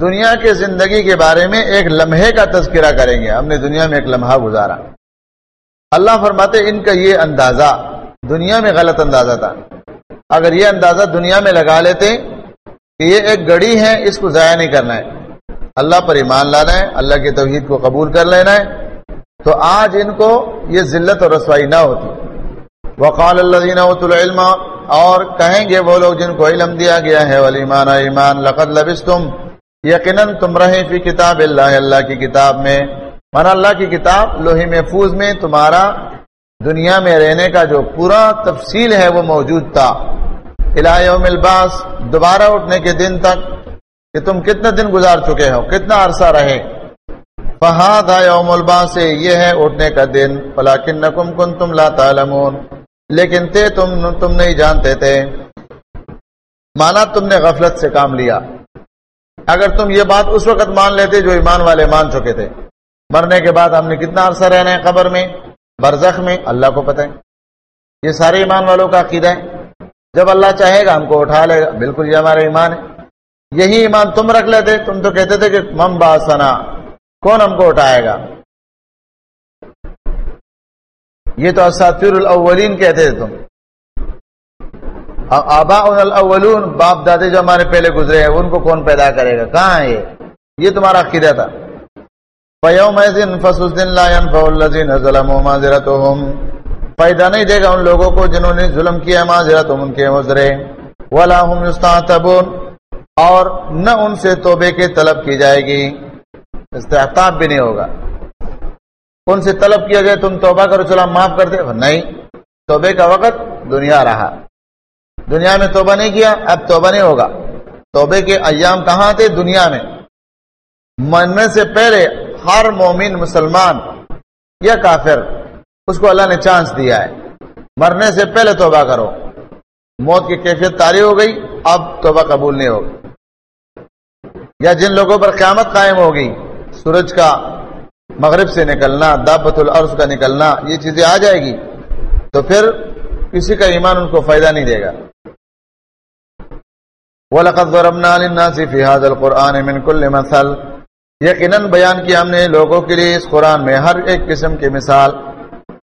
دنیا کے زندگی کے بارے میں ایک لمحے کا تذکرہ کریں گے۔ ہم نے دنیا میں ایک لمحہ گزارا۔ اللہ فرماتے ان کا یہ اندازہ دنیا میں غلط اندازہ تھا۔ اگر یہ اندازہ دنیا میں لگا لیتے کہ یہ ایک گڑی ہے، اس کو ضائع نہیں کرنا ہے۔ اللہ پر ایمان لانا ہے، اللہ کے توحید کو قبول کر لینا ہے۔ تو آج ان کو یہ ذلت اور رسوائی نہ ہوتی۔ وقال اللہ العلم، اور کہیں گے وہ لوگ جن کو علم دیا گیا ہے ولیمان ایمان، لقد لبستم۔ یقیناً تم رہے فی کتاب اللہ اللہ کی کتاب میں۔ من اللہ کی کتاب لوہی محفوظ میں، تمہارا دنیا میں رہنے کا جو پورا تفصیل ہے وہ موجود تھا۔ یوم الباس دوبارہ اٹھنے کے دن تک کہ تم کتنے دن گزار چکے ہو، کتنا عرصہ رہے۔ فہاد یوم الباس سے یہ ہے اٹھنے کا دن۔ فلاکن نکم کن تم لا تعلمون۔ لیکن تھے تم تم نہیں جانتے تھے۔ مانا تم نے غفلت سے کام لیا۔ اگر تم یہ بات اس وقت مان لیتے جو ایمان والے مان چکے تھے۔ مرنے کے بعد ہم نے کتنا عرصہ رہنا ہے قبر میں، برزخ میں، اللہ کو پتہ ہے۔ یہ سارے ایمان والوں کا عقیدہ ہے۔ جب اللہ چاہے گا ہم کو اٹھا لے گا۔ بالکل یہ ہمارا ایمان ہے۔ یہی ایمان تم رکھ لیتے۔ تم تو کہتے تھے کہ مم باسنا، کون ہم کو اٹھائے گا؟ یہ تو اساتیر الاولین کہتے تھے تم۔ آبا الاولون، باپ دادے جو ہمارے پہلے گزرے ہیں، ان کو کون پیدا کرے گا؟ کہاں ہے یہ؟ تمہارا عقیدہ تھا۔ فیوم فسوس لا ينفع الذين ظلموا معذرتهم فائدہ نہیں دے گا ان لوگوں کو جنہوں نے ظلم کیا معذرت ان کے مزرے ولا هم يستعتبون اور نہ ان سے توبے کے طلب کی جائے گی۔ استحتاب بھی نہیں ہوگا۔ ان سے طلب کیا جائے تم توبہ کرو چلا معاف کر دے نہیں، توبے کا وقت دنیا رہا۔ دنیا میں توبہ نہیں کیا، اب توبہ نہیں ہوگا۔ توبے کے ایام کہاں تھے؟ دنیا میں۔ مرنے سے پہلے ہر مومن مسلمان یا کافر، اس کو اللہ نے چانس دیا ہے۔ مرنے سے پہلے توبہ کرو۔ موت کی کیفیت تاری ہو گئی، اب توبہ قبول نہیں ہوگی۔ یا جن لوگوں پر قیامت قائم ہوگی، سورج کا مغرب سے نکلنا، دابت العرض کا نکلنا، یہ چیزیں آ جائے گی۔ تو پھر کسی کا ایمان ان کو فائدہ نہیں دے گا۔ وَلَقَدْ ضَرَبْنَا لِلنَّاسِ فِي هَذَا الْقُرْآنِ مِنْ كُلِّ مَثَلٍ. یقیناً بیان کیا ہم نے لوگوں کے لیے اس قرآن میں ہر ایک قسم کی مثال.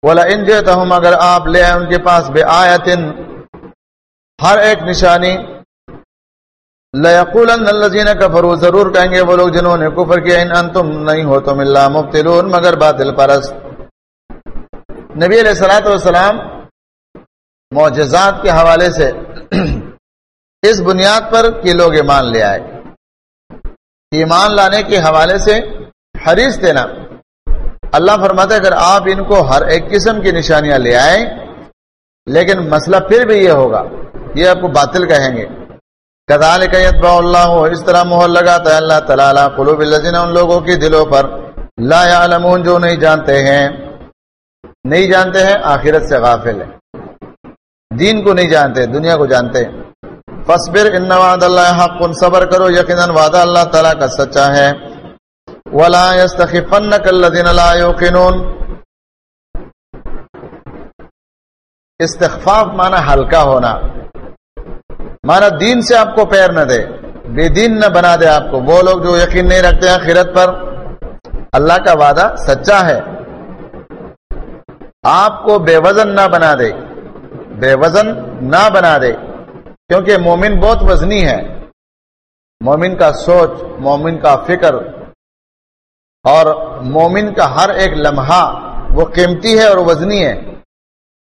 بولا ان جیتہم اگر آپ لے آئے ان کے پاس بے آیتن ہر ایک نشانی. لیقولن الذین کفروا ضرور کہیں گے وہ لوگ جنہوں نے کفر کیا، ان انتم نہیں ہو تم اللہ مبتلون مگر باطل پرست. نبی علیہ الصلوۃ والسلام معجزات کے حوالے سے اس بنیاد پر کہ لوگ ایمان لے آئے۔ ایمان لانے کے حوالے سے حریص دینا۔ اللہ فرماتا ہے، اگر آپ ان کو ہر ایک قسم کی نشانیاں لے آئیں، لیکن مسئلہ پھر بھی یہ ہوگا، یہ آپ کو باطل کہیں گے۔ کدال کا اللہ، اس طرح محر لگاتا ہے اللہ تعالیٰ، قلوب الذین، ان لوگوں کی دلوں پر۔ لا یعلمون، جو نہیں جانتے ہیں۔ نہیں جانتے ہیں، آخرت سے غافل ہے دین کو نہیں جانتے، دنیا کو جانتے ہیں۔ فصبر ان وعد اللہ حق، صبر کرو، یقیناً وعدہ اللہ تعالیٰ کا سچا ہے۔ ولا يستخفنك الذين لا يوقنون۔ استخفاف مانا ہلکا ہونا۔ مانا دین سے آپ کو پیر نہ دے۔ بے دین نہ بنا دے آپ کو۔ وہ لوگ جو یقین نہیں رکھتے ہیں خیرت پر، اللہ کا وعدہ سچا ہے۔ آپ کو بے وزن نہ بنا دے۔ بے وزن نہ بنا دے۔ کیونکہ مومن بہت وزنی ہے۔ مومن کا سوچ، مومن کا فکر اور مومن کا ہر ایک لمحہ وہ قیمتی ہے اور وزنی ہے۔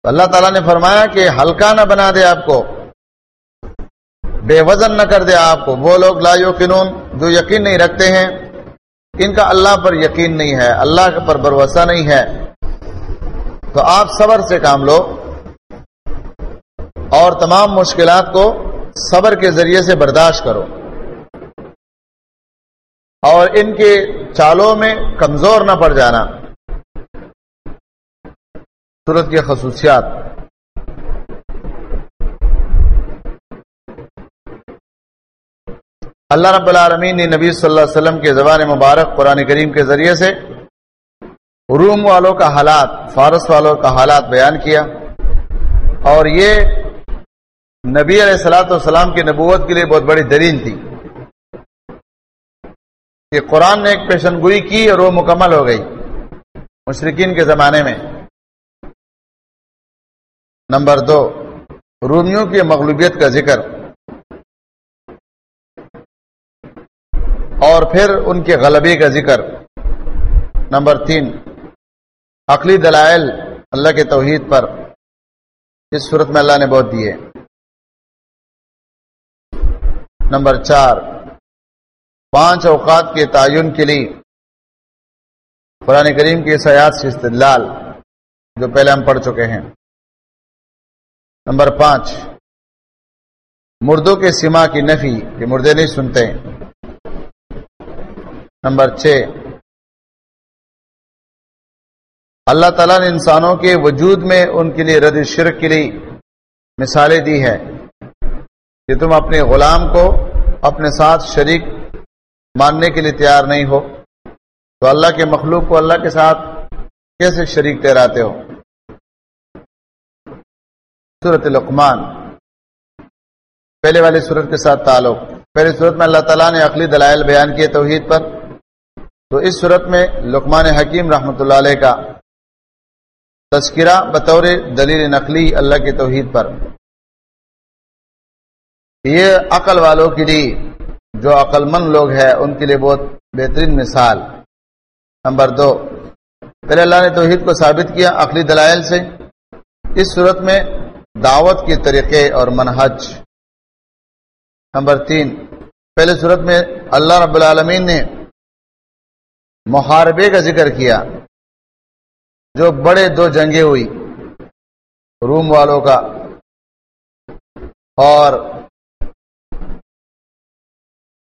اللہ تعالیٰ نے فرمایا کہ ہلکا نہ بنا دے آپ کو، بے وزن نہ کر دے آپ کو۔ وہ لوگ لا یقینون جو یقین نہیں رکھتے ہیں، ان کا اللہ پر یقین نہیں ہے، اللہ پر بھروسہ نہیں ہے۔ تو آپ صبر سے کام لو۔ اور تمام مشکلات کو صبر کے ذریعے سے برداشت کرو۔ اور ان کے چالوں میں کمزور نہ پڑ جانا۔ صورت کی خصوصیات۔ اللہ رب العالمین نے نبی صلی اللہ علیہ وسلم کے زبان مبارک قرآن کریم کے ذریعے سے روم والوں کا حالات، فارس والوں کا حالات بیان کیا۔ اور یہ نبی علیہ السلاۃ والسلام کی نبوت کے لیے بہت بڑی دلیل تھی۔ کہ قرآن نے ایک پیشن گوئی کی اور وہ مکمل ہو گئی۔ مشرقین کے زمانے میں۔ نمبر دو، رومیوں کی مغلوبیت کا ذکر۔ اور پھر ان کے غلبے کا ذکر۔ نمبر تین، عقلی دلائل اللہ کے توحید پر۔ اس صورت میں اللہ نے بہت دیے۔ نمبر چار، پانچ اوقات کے تعین کے لیے قرآن کریم کی سیاحت سے استدلال، جو پہلے ہم پڑھ چکے ہیں۔ نمبر پانچ، مردوں کے سما کی نفی کہ مردے نہیں سنتے۔ نمبر چھ، اللہ تعالیٰ نے انسانوں کے وجود میں ان کے لیے رد شرک کے لیے مثالیں دی ہے کہ تم اپنے غلام کو اپنے ساتھ شریک ماننے کے لیے تیار نہیں ہو تو اللہ کے مخلوق کو اللہ کے ساتھ کیسے شریک ٹہراتے ہو؟ صورت لقمان۔ پہلے والی صورت کے ساتھ تعلق۔ پہلی صورت میں اللہ تعالیٰ نے عقلی دلائل بیان کیے توحید پر۔ تو اس صورت میں لقمان حکیم رحمۃ اللہ علیہ کا تذکرہ بطور دلیل نقلی اللہ کے توحید پر۔ یہ عقل والوں کے لیے جو عقل مند لوگ ہیں، ان کے لیے بہت بہترین مثال۔ نمبر دو، پہلے اللہ نے توحید کو ثابت کیا عقلی دلائل سے۔ اس صورت میں دعوت کے طریقے اور منہج۔ نمبر تین، پہلے صورت میں اللہ رب العالمین نے محاربے کا ذکر کیا، جو بڑے دو جنگیں ہوئی، روم والوں کا اور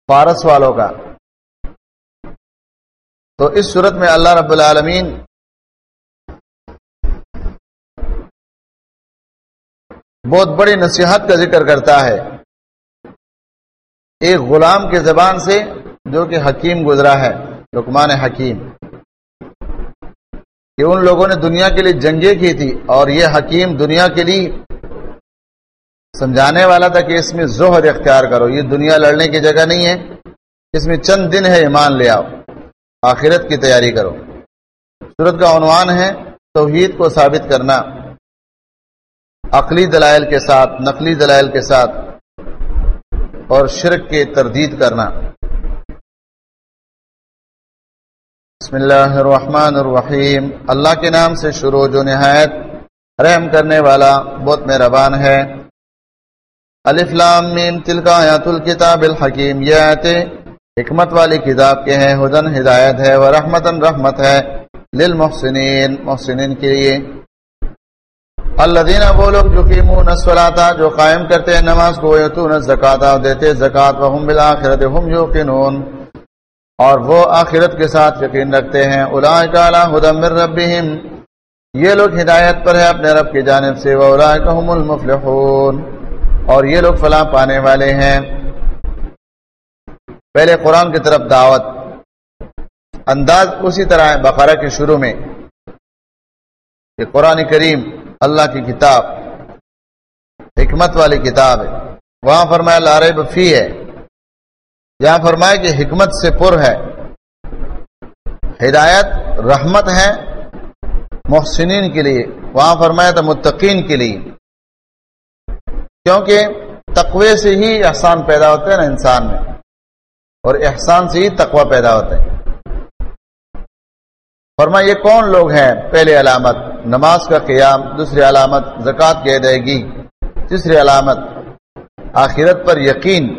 فارس والوں کا۔ تو اس صورت میں اللہ رب العالمین بہت بڑی نصیحت کا ذکر کرتا ہے۔ ایک غلام کے زبان سے جو کہ حکیم گزرا ہے لکمان حکیم۔ کہ ان لوگوں نے دنیا کے لیے جنگیں کی تھی اور یہ حکیم دنیا کے لیے سمجھانے والا تھا کہ اس میں زہد اختیار کرو، یہ دنیا لڑنے کی جگہ نہیں ہے۔ اس میں چند دن ہے، ایمان لے آؤ، آخرت کی تیاری کرو۔ صورت کا عنوان ہے، توحید کو ثابت کرنا۔ عقلی دلائل کے ساتھ، نقلی دلائل کے ساتھ، اور شرک کے تردید کرنا۔ بسم اللہ الرحمن الرحیم۔ اللہ کے نام سے شروع جو نہایت رحم کرنے والا، بہت مہربان ہے۔ الف لام میم، تلکا آیات الکتاب الحکیم، یہ آیتیں حکمت والی کتاب کے ہیں، ہدن ہدایت ہے وہ رحمتن رحمت ہے للمحسنین، محسنین کے لیے۔ اللہ دینا وہ لوگ جو قیمون اسولاتا جو قائم کرتے ہیں نماز کو یتون زکاتا دیتے زکات، وهم بالآخرت، هم یوقنون۔ اور وہ آخرت کے ساتھ یقین رکھتے ہیں۔ اولئک علی هدى من ربهم یہ لوگ ہدایت پر ہے اپنے رب کی جانب سے وہ واولئک هم المفلحون۔ اور یہ لوگ فلاں پانے والے ہیں۔ پہلے قرآن کی طرف دعوت۔ انداز اسی طرح ہے بقرہ کے شروع میں۔ کہ قرآن کریم اللہ کی کتاب، حکمت والی کتاب ہے۔ وہاں فرمایا لارے بفی ہے۔ یہاں فرمایا کہ حکمت سے پر ہے۔ ہدایت، رحمت ہے محسنین کے لیے۔ وہاں فرمایا تھا، متقین کے لیے۔ کیونکہ تقوی سے ہی احسان پیدا ہوتے ہیں نا انسان میں۔ اور احسان سے ہی تقوی پیدا ہوتا ہے فرما یہ کون لوگ ہیں پہلے علامت؟ نماز کا قیام، دوسری علامت، زکوٰۃ کی ادائیگی، تیسری علامت، آخرت پر یقین۔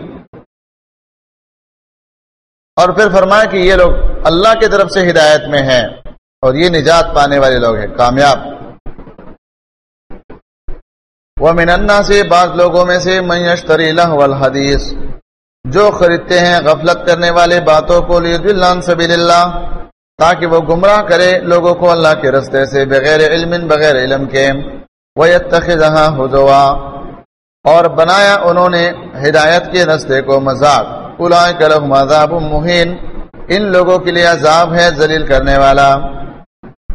اور پھر فرمایا کہ یہ لوگ اللہ کی طرف سے ہدایت میں ہیں اور یہ نجات پانے والے لوگ ہیں، کامیاب۔ وہ مننا سے بعض لوگوں میں سے میشتری الحدیث، جو خریدتے ہیں غفلت کرنے والے باتوں کو لیدلان سبیل اللہ، تاکہ وہ گمراہ کرے لوگوں کو اللہ کے رستے سے بغیر علم بغیر علم کے وہ اتخذہا حضوا اور بنایا انہوں نے ہدایت کے رستے کو مذاق۔ اولئک لهم عذاب مہین۔ ان لوگوں کے لیے عذاب ہے ذلیل کرنے والا۔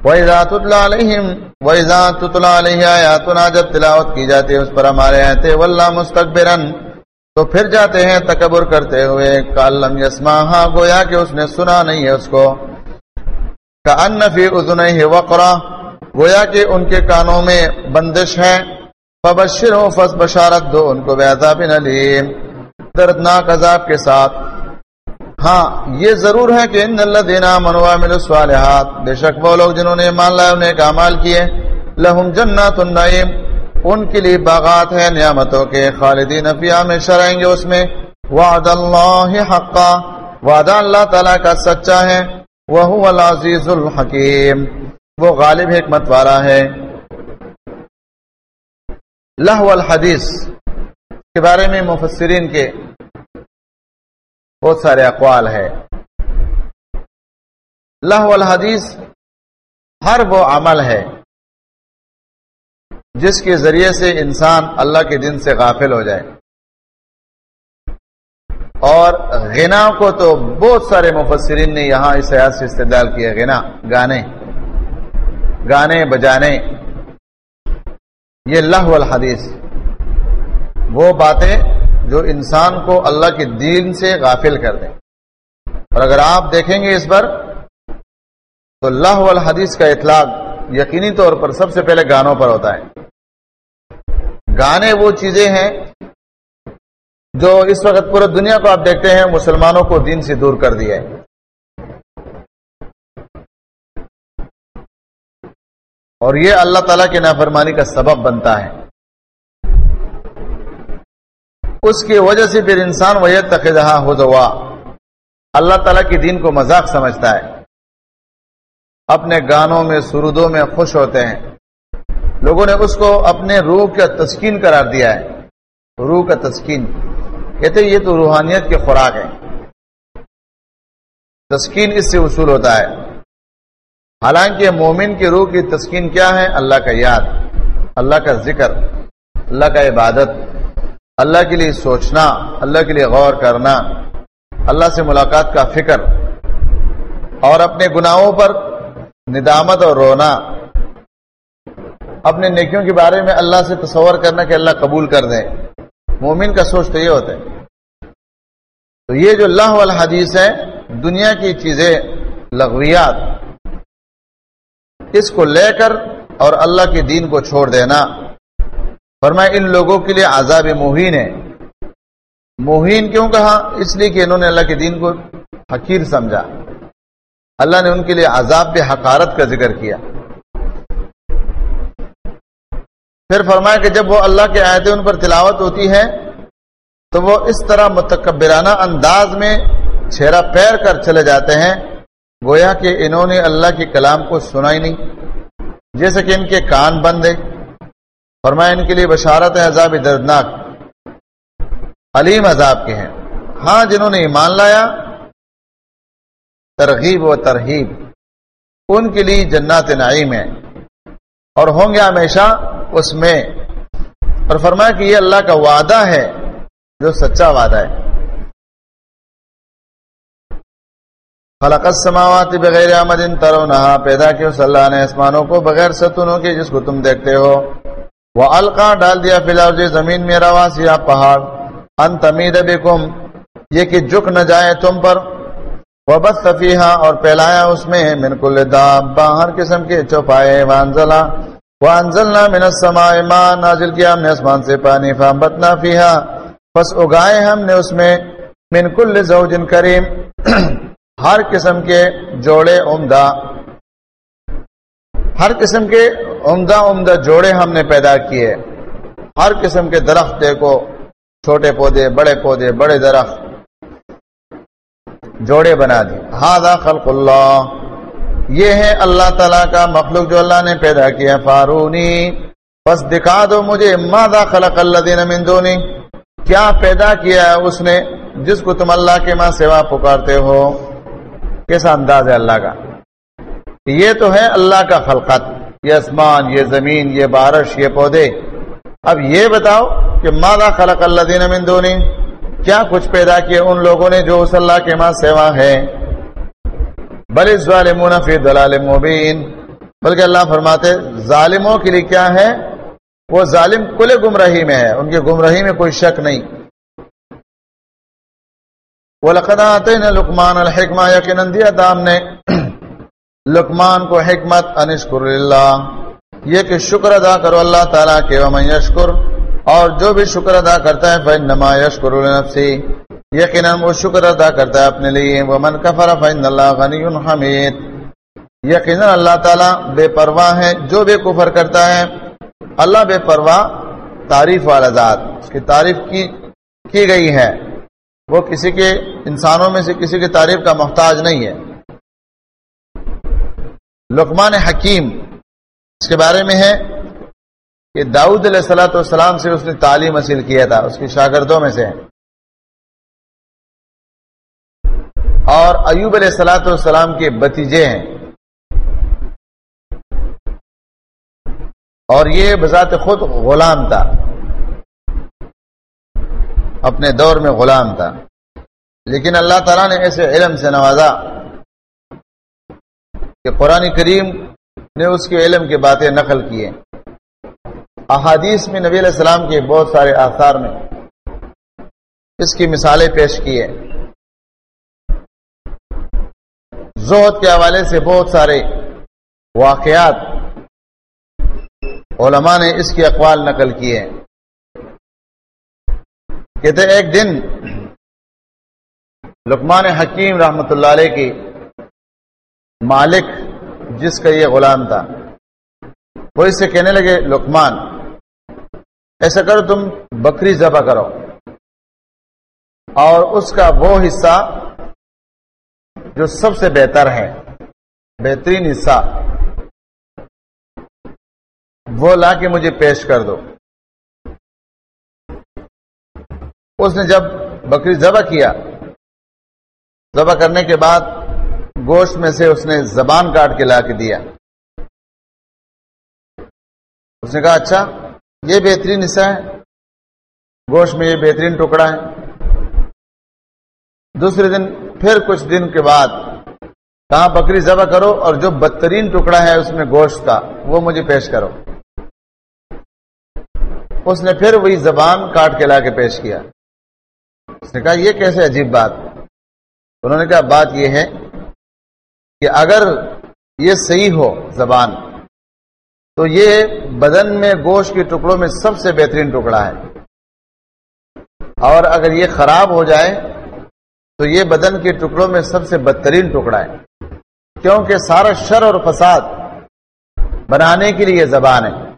وَإِذَا تُتْلَى عَلَيْهِمْ وَإِذَا تُتْلَى عَلَيْهِ آيَاتُنَا جب تلاوت کی جاتی ہے، اس پر ہمارے آیتیں واللہ مستقبرن تو پھر جاتے ہیں تکبر کرتے ہوئے کالم یسما ہاں گویا کہ اس نے سنا نہیں ہے اس کو۔ کا انفی ادن وقرا۔ گویا کہ ان کے کانوں میں بندش ہے۔ پبشر ہو فس بشارت دو ان کو ویزا بن علیم دردناک عذاب کے ساتھ۔ ہاں یہ ضرور ہے کہ ان اللہ دینا منوا مل الصالحات، بے شک وہ لوگ جنہوں نے مان لایا انہیں کامال کیے، لہم جنات النعیم، ان کے لیے باغات ہیں، نعمتوں کے خالدین فیہا میں شرائیں گے اس میں۔ وعد اللہ حقا وعدہ اللہ تعالیٰ کا سچا ہے وہ العزیز الحکیم۔ وہ غالب حکمت والا ہے۔ لہو الحدیث کے بارے میں مفسرین کے بہت سارے اقوال ہے لہو الحدیث ہر وہ عمل ہے جس کے ذریعے سے انسان اللہ کے دن سے غافل ہو جائے۔ اور غنا کو تو بہت سارے مفسرین نے یہاں اس حیات سے استدال کیا، غنا، گانے گانے بجانے۔ یہ لہ الحدیث، وہ باتیں جو انسان کو اللہ کے دین سے غافل کر دیں۔ اور اگر آپ دیکھیں گے اس پر، تو اللہ الحدیث کا اطلاق یقینی طور پر سب سے پہلے گانوں پر ہوتا ہے۔ گانے وہ چیزیں ہیں جو اس وقت پورے دنیا کو آپ دیکھتے ہیں، مسلمانوں کو دین سے دور کر دیا ہے۔ اور یہ اللہ تعالی کی نافرمانی کا سبب بنتا ہے۔ اس کی وجہ سے پھر انسان وہ تقدہ ہو دوا اللہ تعالیٰ کی دین کو مذاق سمجھتا ہے۔ اپنے گانوں میں، سرودوں میں خوش ہوتے ہیں۔ لوگوں نے اس کو اپنے روح کا تسکین قرار دیا ہے۔ روح کا تسکین۔ کہتے یہ تو روحانیت کے خوراک ہے۔ تسکین اس سے وصول ہوتا ہے۔ حالانکہ مومن کی روح کی تسکین کیا ہے؟ اللہ کا یاد، اللہ کا ذکر، اللہ کا عبادت۔ اللہ کے لیے سوچنا، اللہ کے لیے غور کرنا، اللہ سے ملاقات کا فکر، اور اپنے گناہوں پر ندامت اور رونا، اپنے نیکیوں کے بارے میں اللہ سے تصور کرنا کہ اللہ قبول کر دے۔ مومن کا سوچ تو یہ ہوتا ہے۔ تو یہ جو اللہ والا حدیث ہے، دنیا کی چیزیں، لغویات، اس کو لے کر اور اللہ کے دین کو چھوڑ دینا۔ فرمایا، ان لوگوں کے لیے عذاب مہین ہے۔ مہین کیوں کہا؟ اس لیے کہ انہوں نے اللہ کے دین کو حقیر سمجھا۔ اللہ نے ان کے لیے عذاب پہ حقارت کا ذکر کیا۔ پھر فرمایا کہ جب وہ اللہ کے آیتیں ان پر تلاوت ہوتی ہے تو وہ اس طرح متکبرانہ انداز میں چھیرا پیر کر چلے جاتے ہیں، گویا کہ انہوں نے اللہ کے کلام کو سنا ہی نہیں۔ جیسے کہ ان کے کان بند ہے فرمایا ان کے لیے بشارت ہے عذاب دردناک، علیم عذاب کے ہیں۔ ہاں جنہوں نے ایمان لایا، ترغیب و ترغیب ان کے لیے جنات نعیم ہے اور ہوں گے ہمیشہ اس میں۔ اور فرمایا کہ یہ اللہ کا وعدہ ہے، جو سچا وعدہ ہے۔ خلق السماوات بغیر آمد ترونہا، پیدا کیوں صلی اللہ نے اسمانوں کو بغیر ستونوں کے، جس کو تم دیکھتے ہو۔ وہ القا ڈال دیا فی الحال زمین میں روا سیا پہاڑ۔ ان تمید بکم یہ کہ جھک نہ جائے تم پر۔ وہ بس صفیحہ اور پھیلایا اس میں، من کل دابا ہر قسم کے چوپائے وانزلہ۔ وانزلنا من السماء ما نازل کیا ہم نے اسمان سے پانی۔ فامبتنا فیہا پس اگائے ہم نے اس میں۔ من کل زوج کریم ہر قسم کے جوڑے عمدہ۔ ہر قسم کے عمدہ عمدہ جوڑے ہم نے پیدا کیے۔ ہر قسم کے درخت دیکھو، چھوٹے پودے، بڑے پودے، بڑے درخت۔ جوڑے بنا دی۔ ہاں خلق اللہ۔ یہ ہے اللہ تعالی کا مخلوق جو اللہ نے پیدا کیا۔ فارونی، بس دکھا دو مجھے مادا خلق اللہ دین مندونی کیا پیدا کیا ہے اس نے جس کو تم اللہ کے ماں سوا پکارتے ہو؟ کیسا انداز ہے اللہ کا؟ یہ تو ہے اللہ کا خلقت۔ یہ آسمان، یہ زمین، یہ بارش، یہ پودے۔ اب یہ بتاؤ کہ مادا خلق اللہ دین مندونی کیا کچھ پیدا کیے ان لوگوں نے جو اس اللہ کے ماں سیوا ہے بل ظالمون فی دلال مبین۔ بلکہ اللہ فرماتے ظالموں کے لیے کیا ہے؟ وہ ظالم کل گمراہی میں ہے، ان کی گمراہی میں کوئی شک نہیں۔ وہ لقدات نے لکمان الحکمہ، یقیناً دیا تھا ہم نے لکمان کو حکمت انشکر اللہ یہ کہ شکر ادا کرو اللہ تعالیٰ کے ومن یشکر، اور جو بھی شکر ادا کرتا ہے فن نما یشکر النفسی یقیناً وہ شکر ادا کرتا ہے اپنے لیے۔ ومن کفر فن اللہ غنی حمید۔ یقیناً اللہ تعالیٰ بے پرواہ ہے، جو بھی کفر کرتا ہے، اللہ بے پرواہ تعریف والا ذات، اس کی تعریف کی کی گئی ہے۔ وہ کسی کے انسانوں میں سے کسی کی تعریف کا محتاج نہیں ہے۔ لقمان حکیم، اس کے بارے میں ہے کہ داؤد علیہ السلاۃ والسلام سے اس نے تعلیم حاصل کیا تھا، اس کی شاگردوں میں سے۔ اور ایوب علیہ السلاۃ والسلام کے بتیجے ہیں۔ اور یہ بذات خود غلام تھا۔ اپنے دور میں غلام تھا۔ لیکن اللہ تعالیٰ نے ایسے علم سے نوازا۔ کہ قرآن کریم نے اس کے علم کی باتیں نقل کیے احادیث میں نبی علیہ السلام کے بہت سارے آثار میں اس کی مثالیں پیش کیے زہد کے حوالے سے بہت سارے واقعات علماء نے اس کی اقوال نقل کیے کہتے ایک دن لکمان حکیم رحمت اللہ علیہ کی مالک جس کا یہ غلام تھا۔ وہ اس سے کہنے لگے لکمان ایسا کرو تم بکری ذبح کرو۔ اور اس کا وہ حصہ جو سب سے بہتر ہے، بہترین حصہ، وہ لا کے مجھے پیش کر دو۔ اس نے جب بکری ذبح کیا، ذبح کرنے کے بعد گوشت میں سے اس نے زبان کاٹ کے لا کے دیا۔ اس نے کہا اچھا یہ بہترین حصہ ہے۔ گوشت میں یہ بہترین ٹکڑا ہے۔ دوسرے دن، پھر کچھ دن کے بعد کہاں بکری ذبح کرو اور جو بدترین ٹکڑا ہے اس میں گوشت کا، وہ مجھے پیش کرو۔ اس نے پھر وہی زبان کاٹ کے لا کے پیش کیا۔ اس نے کہا، یہ کیسے عجیب بات۔ انہوں نے کہا، بات یہ ہے کہ اگر یہ صحیح ہو زبان، تو یہ بدن میں گوشت کے ٹکڑوں میں سب سے بہترین ٹکڑا ہے۔ اور اگر یہ خراب ہو جائے، تو یہ بدن کے ٹکڑوں میں سب سے بدترین ٹکڑا ہے۔ کیونکہ سارا شر اور فساد بنانے کے لیے زبان ہے۔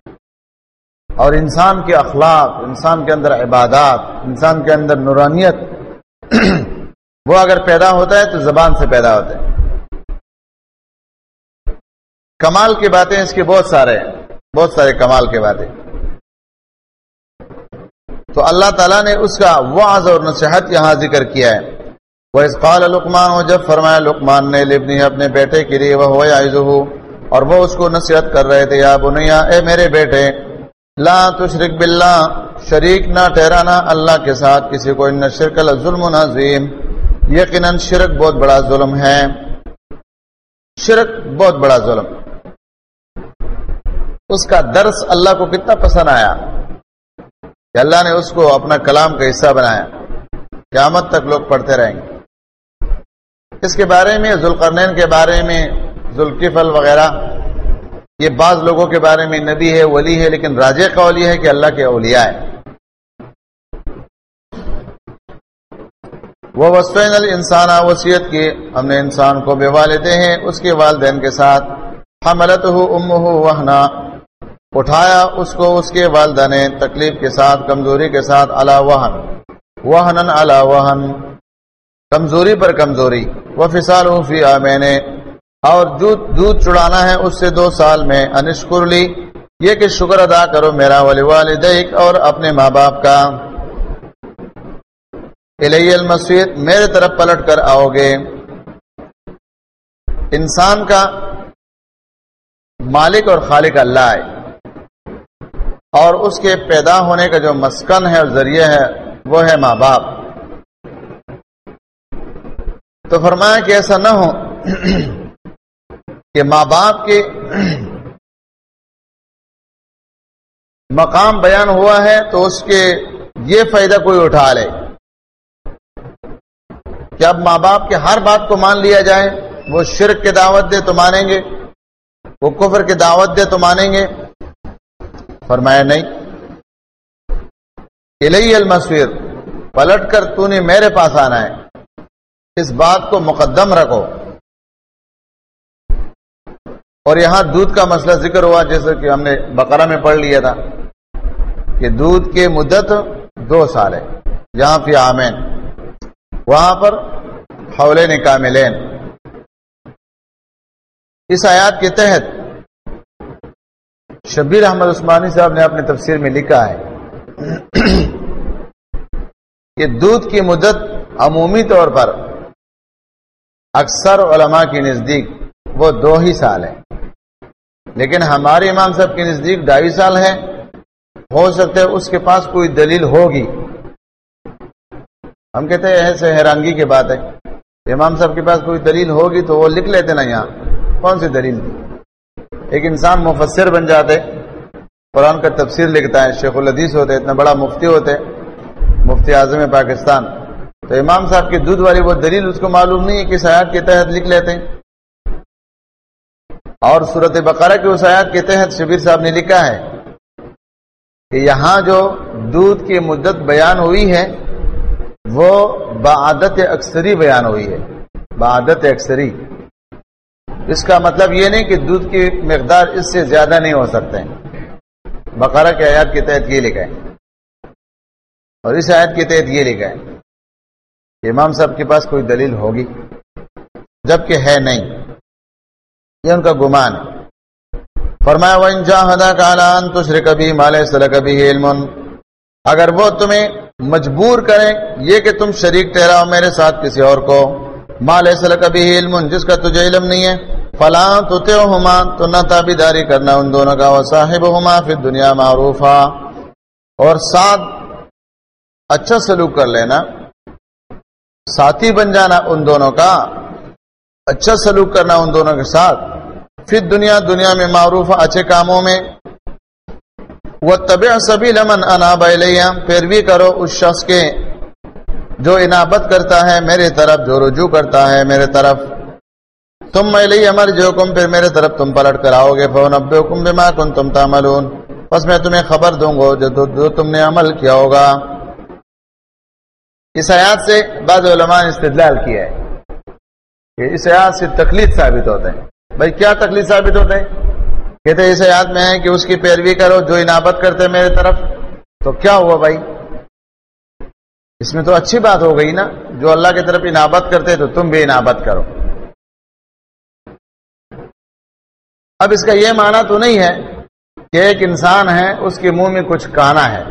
اور انسان کے اخلاق، انسان کے اندر عبادات، انسان کے اندر نورانیت، وہ اگر پیدا ہوتا ہے، تو زبان سے پیدا ہوتا ہے۔ کمال کی باتیں اس کے بہت سارے ہیں، بہت سارے کمال کی باتیں۔ تو اللہ تعالیٰ نے اس کا وعظ اور نصیحت یہاں ذکر کیا ہے۔ وہ اس قال لکمان ہو جب فرمایا لکمان نے لبنی اپنے بیٹے کے لیے وہ ہو اور وہ اس کو نصیحت کر رہے تھے، یا بنیا، اے میرے بیٹے، لا تشرک باللہ، شریک نہ ٹھہرانا اللہ کے ساتھ، کسی کو ان شرک ظلم نظیم یقیناً شرک بہت بڑا ظلم ہے۔ شرک بہت بڑا ظلم۔ اس کا درس اللہ کو کتنا پسند آیا کہ اللہ نے اس کو اپنا کلام کا حصہ بنایا قیامت تک لوگ پڑھتے رہیں گے۔ اس کے بارے میں، ذوالقرنین کے بارے میں ذوالقفل وغیرہ، یہ بعض لوگوں کے بارے میں نبی ہے، ولی ہے، لیکن راجے کا ولی ہے کہ اللہ کے اولیاء ہے وہ وسفین الانسان وسیعت کی، ہم نے انسان کو بے والدے ہیں، اس کے والدین کے ساتھ حملت ہو ام ہو اٹھایا اس کو اس کے والدہ نے تکلیف کے ساتھ، کمزوری کے ساتھ اللہ وہن۔ وہن اللہ وہن۔ کمزوری پر کمزوری۔ وہ فسال فی میں نے اور دودھ چڑانا ہے اس سے دو سال میں۔ انشکر لی۔ یہ کہ شکر ادا کرو میرا ولی والدیک اور اپنے ماں باپ کا۔ الی المسید میرے طرف پلٹ کر آؤ گے۔ انسان کا مالک اور خالق اللہ ہے۔ اور اس کے پیدا ہونے کا جو مسکن ہے اور ذریعہ ہے، وہ ہے ماں باپ۔ تو فرمایا کہ ایسا نہ ہو کہ ماں باپ کے مقام بیان ہوا ہے تو اس کے یہ فائدہ کوئی اٹھا لے۔ کہ اب ماں باپ کے ہر بات کو مان لیا جائے، وہ شرک کے دعوت دے تو مانیں گے، وہ کفر کے دعوت دے تو مانیں گے فرمایا نہیں۔ الہی المصیر، پلٹ کر تو نے میرے پاس آنا ہے۔ اس بات کو مقدم رکھو۔ اور یہاں دودھ کا مسئلہ ذکر ہوا، جیسے کہ ہم نے بقرہ میں پڑھ لیا تھا کہ دودھ کی مدت دو سال ہے۔ یہاں پہ آمین۔ وہاں پر حولین کاملین۔ اس آیات کے تحت شبیر احمد عثمانی صاحب نے اپنے تفسیر میں لکھا ہے کہ دودھ کی مدت عمومی طور پر اکثر علماء کے نزدیک وہ دو ہی سال ہے لیکن ہمارے امام صاحب کے نزدیک ڈھائی سال ہے ہو سکتا ہے اس کے پاس کوئی دلیل ہوگی۔ ہم کہتے ہیں ایسے حیرانگی کی بات ہے۔ امام صاحب کے پاس کوئی دلیل ہوگی تو وہ لکھ لیتے نا یہاں۔ کون سی دلیل ایک انسان مفسر بن جاتے، قرآن کا تفسیر لکھتا ہے، شیخ الحدیث ہوتے، اتنا بڑا مفتی ہوتے، مفتی اعظم پاکستان۔ تو امام صاحب کی دودھ والی وہ دلیل اس کو معلوم نہیں ہے کہ آیات کے تحت لکھ لیتے ہیں۔ اور صورت بقرہ کی اس آیات کے تحت شبیر صاحب نے لکھا ہے کہ یہاں جو دودھ کی مدت بیان ہوئی ہے، وہ بعادت اکثری بیان ہوئی ہے۔ بعادت اکثری۔ اس کا مطلب یہ نہیں کہ دودھ کی مقدار اس سے زیادہ نہیں ہو سکتے بقرہ کے آیات کے تحت یہ لکھا ہے۔ اور اس آیت کے تحت یہ لکھا ہے امام صاحب کے پاس کوئی دلیل ہوگی، جبکہ ہے نہیں۔ یہ ان کا گمان فرمایا وہ کالان تشر کبھی مالے سر کبھی علم۔ اگر وہ تمہیں مجبور کریں، یہ کہ تم شریک ٹھہراؤ میرے ساتھ کسی اور کو۔ مال ایسا کبھی علم، جس کا تجھے علم نہیں ہے۔ فلاں تو ہوما تو نہ تابی داری کرنا ان دونوں کا وہ صاحب پھر دنیا معروف اور ساتھ اچھا سلوک کر لینا، ساتھی بن جانا ان دونوں کا اچھا سلوک کرنا ان دونوں کے ساتھ۔ پھر دنیا دنیا میں معروف اچھے کاموں میں۔ وہ طبی سبھی لمن اناب پیروی کرو اس شخص کے۔ جو انابت کرتا ہے میرے طرف جو رجوع کرتا ہے میرے طرف۔ تم میں لئی امر جو حکم پھر میرے طرف تم پلٹ کر آؤ گے۔ فون اب حکم بما کن تم تعملون۔ بس میں تمہیں خبر دوں گا جو, جو تم نے عمل کیا ہوگا۔ اس آیات سے بعض علماء نے استدلال کیا ہے کہ اس آیات سے تکلیف ثابت ہوتے ہیں۔ بھائی کیا تکلیف ثابت ہوتے ہیں؟ کہتے اس یاد میں ہے کہ اس کی پیروی کرو جو انابت کرتے میرے طرف۔ تو کیا ہوا بھائی؟ اس میں تو اچھی بات ہو گئی نا، جو اللہ کی طرف انابت کرتے تو تم بھی انابت کرو۔ اب اس کا یہ معنی تو نہیں ہے کہ ایک انسان ہے، اس کے منہ میں کچھ کانا ہے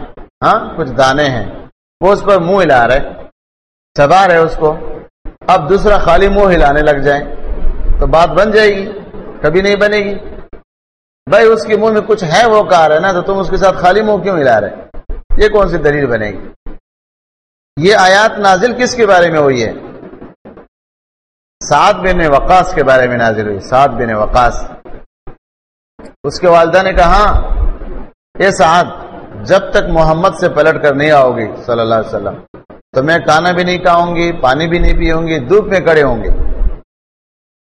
ہاں کچھ دانے ہیں۔ وہ اس پر منہ ہلا رہے چبا رہے اس کو۔ اب دوسرا خالی منہ ہلانے لگ جائے تو بات بن جائے گی، کبھی نہیں بنے گی۔ بھائی، اس کے منہ میں کچھ ہے وہ کار ہے نا، تو تم اس کے ساتھ خالی منہ کیوں ملا رہے؟ یہ کون سی دلیل بنے گی؟ یہ آیات نازل کس کے بارے میں ہوئی ہے؟ سعد بن وقاص کے بارے میں نازل ہوئی۔ سعد بن وقاص۔ اس کے والدہ نے کہا، اے سعد، جب تک محمد سے پلٹ کر نہیں آؤ گی صلی اللہ علیہ وسلم، تو میں کھانا بھی نہیں کھاؤں گی، پانی بھی نہیں پیوں گی، دھوپ میں کڑے ہوں گے۔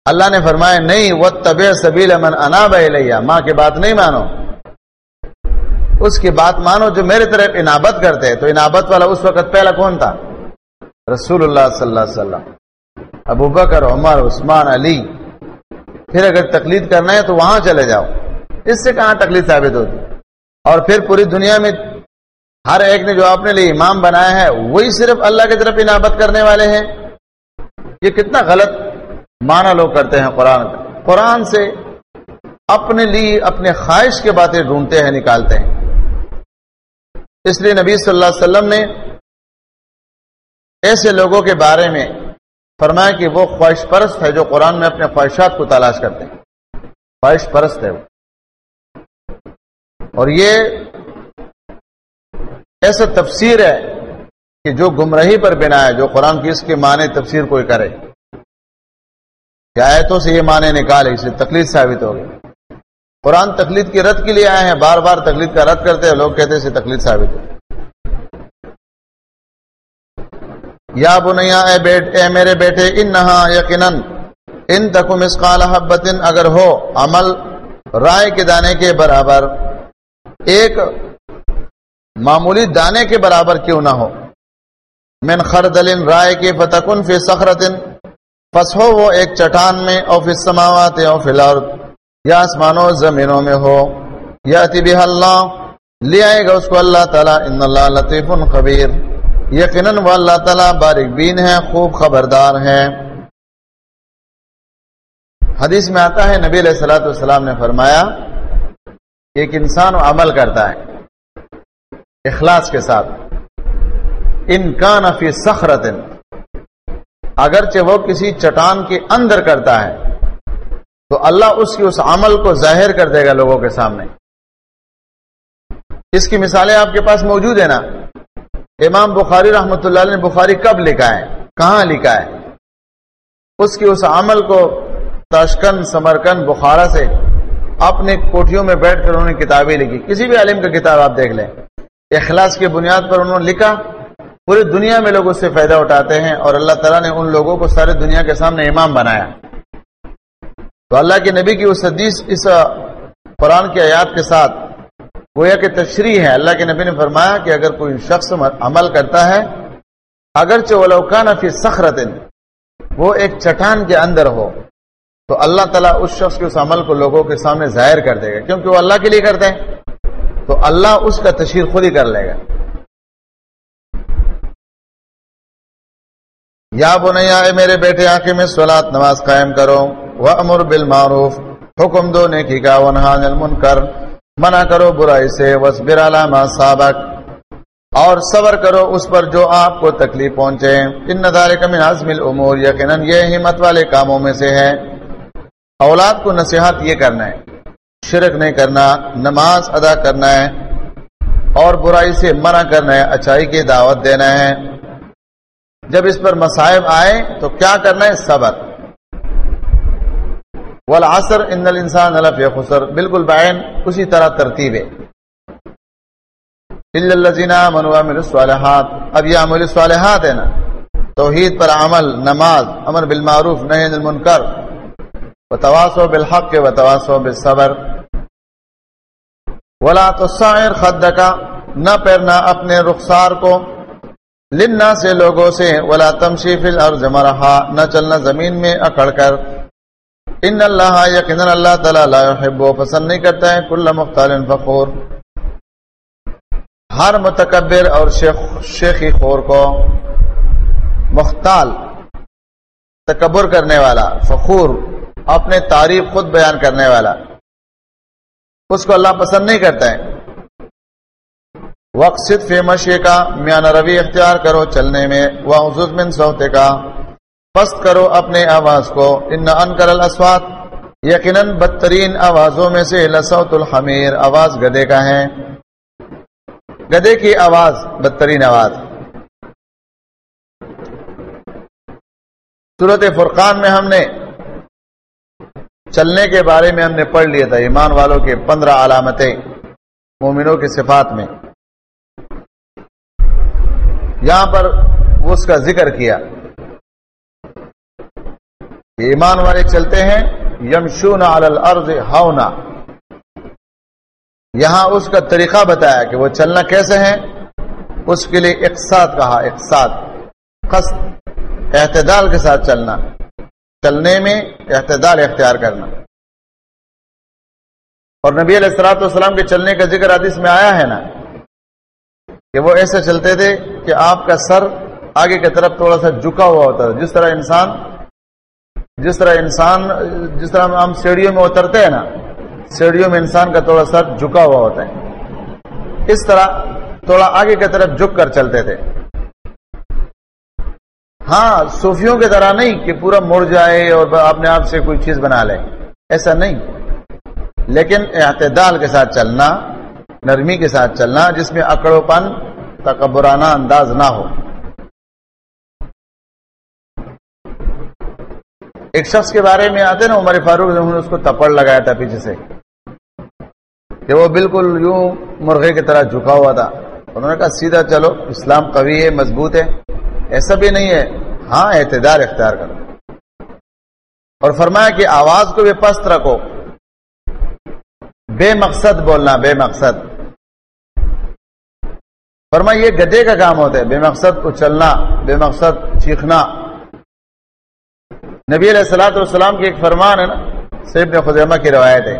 اللہ نے فرمایا، نہیں وہ طب سبیل امن انا بھیا ماں کی بات نہیں مانو۔ اس کی بات مانو جو میرے طرف انابت کرتے، تو انابت والا اس وقت پہلا کون تھا؟ رسول اللہ صلی اللہ علیہ وسلم۔ ابو بکر، عمر، عثمان، علی۔ پھر اگر تقلید کرنا ہے تو وہاں چلے جاؤ۔ اس سے کہاں تکلیف ثابت ہوتی؟ اور پھر پوری دنیا میں ہر ایک نے جو اپنے لیے امام بنایا ہے، وہی صرف اللہ کی طرف انابت کرنے والے ہیں؟ یہ کتنا غلط مانا لوگ کرتے ہیں قرآن کا۔ قرآن سے اپنے لیے اپنے خواہش کے باتیں ڈھونڈتے ہیں، نکالتے ہیں۔ اس لیے نبی صلی اللہ علیہ وسلم نے ایسے لوگوں کے بارے میں فرمایا کہ وہ خواہش پرست ہے جو قرآن میں اپنے خواہشات کو تلاش کرتے ہیں۔ خواہش پرست ہے وہ۔ اور یہ ایسا تفسیر ہے کہ جو گمرہی پر بنا ہے، جو قرآن کی اس کے معنی تفسیر کوئی کرے۔ کہ آیتوں سے یہ معنی نکالے، اسے تکلیف ثابت ہو گئی۔ قرآن تکلیف کی رد کے لیے آئے ہیں، بار بار تکلیف کا رد کرتے ہیں، لوگ کہتے ہیں اسے تکلیف ثابت ہو یا بنیا، اے بیٹ، اے میرے بیٹے ان نہا یقیناً ان تکم اس حبت اگر ہو عمل رائے کے دانے کے برابر، ایک معمولی دانے کے برابر کیوں نہ ہو۔ من خردل رائے کی فتکن، فی سخرتن پس ہو وہ ایک چٹان میں، او فی السماوات، او فی الارض۔ یا آسمانوں زمینوں میں ہو۔ یا طبی اللہ، لے آئے گا اس کو اللہ تعالیٰ، ان اللہ لطیف خبیر۔ یقیناً وہ اللہ تعالیٰ بارک بین ہے خوب خبردار ہے حدیث میں آتا ہے، نبی علیہ السلاۃ والسلام نے فرمایا، ایک انسان عمل کرتا ہے، اخلاص کے ساتھ۔ ان کا نفی سخرت اگرچہ وہ کسی چٹان کے اندر کرتا ہے۔ تو اللہ اس کی اس عمل کو ظاہر کر دے گا لوگوں کے سامنے۔ اس کی مثالیں آپ کے پاس موجود ہیں نا۔ امام بخاری رحمۃ اللہ نے بخاری کب لکھا ہے؟ کہاں لکھا ہے؟ اس کی اس عمل کو تشکن سمرکن بخارا سے اپنے کوٹھیوں میں بیٹھ کر انہوں نے کتابیں لکھی۔ کسی بھی عالم کا کتاب آپ دیکھ لیں۔ اخلاص کی بنیاد پر انہوں نے لکھا۔ پوری دنیا میں لوگ اس سے فائدہ اٹھاتے ہیں اور اللہ تعالیٰ نے ان لوگوں کو سارے دنیا کے سامنے امام بنایا۔ تو اللہ کے نبی کی اس حدیث، اس قرآن کی آیات کے ساتھ گویا کہ تشریح ہے۔ اللہ کے نبی نے فرمایا کہ اگر کوئی شخص عمل کرتا ہے، اگرچہ وہ لوکان فی سخرت وہ ایک چٹان کے اندر ہو، تو اللہ تعالیٰ اس شخص کے اس عمل کو لوگوں کے سامنے ظاہر کر دے گا۔ کیونکہ وہ اللہ کے لیے کرتے ہیں۔ تو اللہ اس کا تشہیر خود ہی کر لے گا۔ یا بنیا اے میرے بیٹے، آنکھیں میں سولاد نماز قائم کرو۔ وہ امر بالمعروف، حکم دو نیکی کا ونہان المنکر، منع کرو برائی سے وسبر علامہ سابق اور صبر کرو اس پر جو آپ کو تکلیف پہنچے۔ ان نظارے کا عزم العمور یقیناً یہ ہمت والے کاموں میں سے ہے۔ اولاد کو نصیحت یہ کرنا ہے، شرک نہیں کرنا، نماز ادا کرنا ہے، اور برائی سے منع کرنا ہے اچائی کی دعوت دینا ہے۔ جب اس پر مصائب آئے تو کیا کرنا ہے؟ صبر۔ والعصر ان الانسان لفی خسر، بالکل بائن اسی طرح ترتیب ہے۔ الذين امنوا وعملوا الصالحات، اب یہ عمل الصالحات ہے نا۔ توحید پر عمل، نماز، امر بالمعروف نهی عن المنکر، وتواصوا بالحق وتواصوا بالصبر۔ ولا تصعر خدك نہ پھرنا اپنے رخسار کو۔ لنا سے لوگوں سے، ولا تمشي في الارض مرحا، نہ چلنا زمین میں اکڑ کر۔ ان اللہ یقین اللہ تعالیٰ لا يحب و پسند نہیں کرتا ہے کل مختال فخور۔ ہر متکبر اور شیخ شیخی خور کو مختال، تکبر کرنے والا، فخور، اپنے تعریف خود بیان کرنے والا۔ اس کو اللہ پسند نہیں کرتا ہے۔ وقت فیمش کا میانہ روی اختیار کرو چلنے میں وہ من سوتے کا پست کرو اپنے آواز کو۔ ان انکر الاسوات یقیناً بدترین آوازوں میں سے لسوت الحمیر۔ آواز گدے کا ہے۔ گدے کی آواز بدترین آواز۔ صورت فرقان میں ہم نے چلنے کے بارے میں ہم نے پڑھ لیا تھا، ایمان والوں کے پندرہ علامتیں مومنوں کی صفات میں۔ یہاں پر اس کا ذکر کیا۔ ایمان والے چلتے ہیں یمشون علی الارض ہونا یہاں اس کا طریقہ بتایا کہ وہ چلنا کیسے ہے اس کے لیے اقساط کہا اقساط قصد، اعتدال کے ساتھ چلنا۔ چلنے میں اعتدال اختیار کرنا۔ اور نبی علیہ السلاۃ والسلام کے چلنے کا ذکر حدیث میں آیا ہے نا، کہ وہ ایسے چلتے تھے کہ آپ کا سر آگے کی طرف تھوڑا سا جھکا ہوا ہوتا تھا، جس طرح انسان جس طرح انسان، جس طرح ہم سیڑھیوں میں اترتے ہیں نا، سیڑھیوں میں انسان کا تھوڑا سر جھکا ہوا ہوتا ہے۔ اس طرح تھوڑا آگے کی طرف جھک کر چلتے تھے۔ ہاں صوفیوں کی طرح نہیں کہ پورا مڑ جائے اور اپنے آپ سے کوئی چیز بنا لے۔ ایسا نہیں۔ لیکن اعتدال کے ساتھ چلنا، نرمی کے ساتھ چلنا، جس میں اکڑو پن تکبرانہ انداز نہ ہو۔ ایک شخص کے بارے میں آتے نا، عمر فاروق نے اس کو تپڑ لگایا تھا پیچھے سے، کہ وہ بالکل یوں مرغے کی طرح جھکا ہوا تھا۔ انہوں نے کہا، سیدھا چلو، اسلام قوی ہے، مضبوط ہے۔ ایسا بھی نہیں ہے۔ ہاں اعتدار اختیار کرو۔ اور فرمایا کہ آواز کو بھی پست رکھو۔ بے مقصد بولنا، بے مقصد۔ فرمایا، یہ گدے کا کام ہوتا ہے۔ بے مقصد اچلنا بے مقصد چیخنا۔ نبی علیہ السلاۃ والسلام کی ایک فرمان ہے نا سیب نے خدیمہ کی روایت ہے۔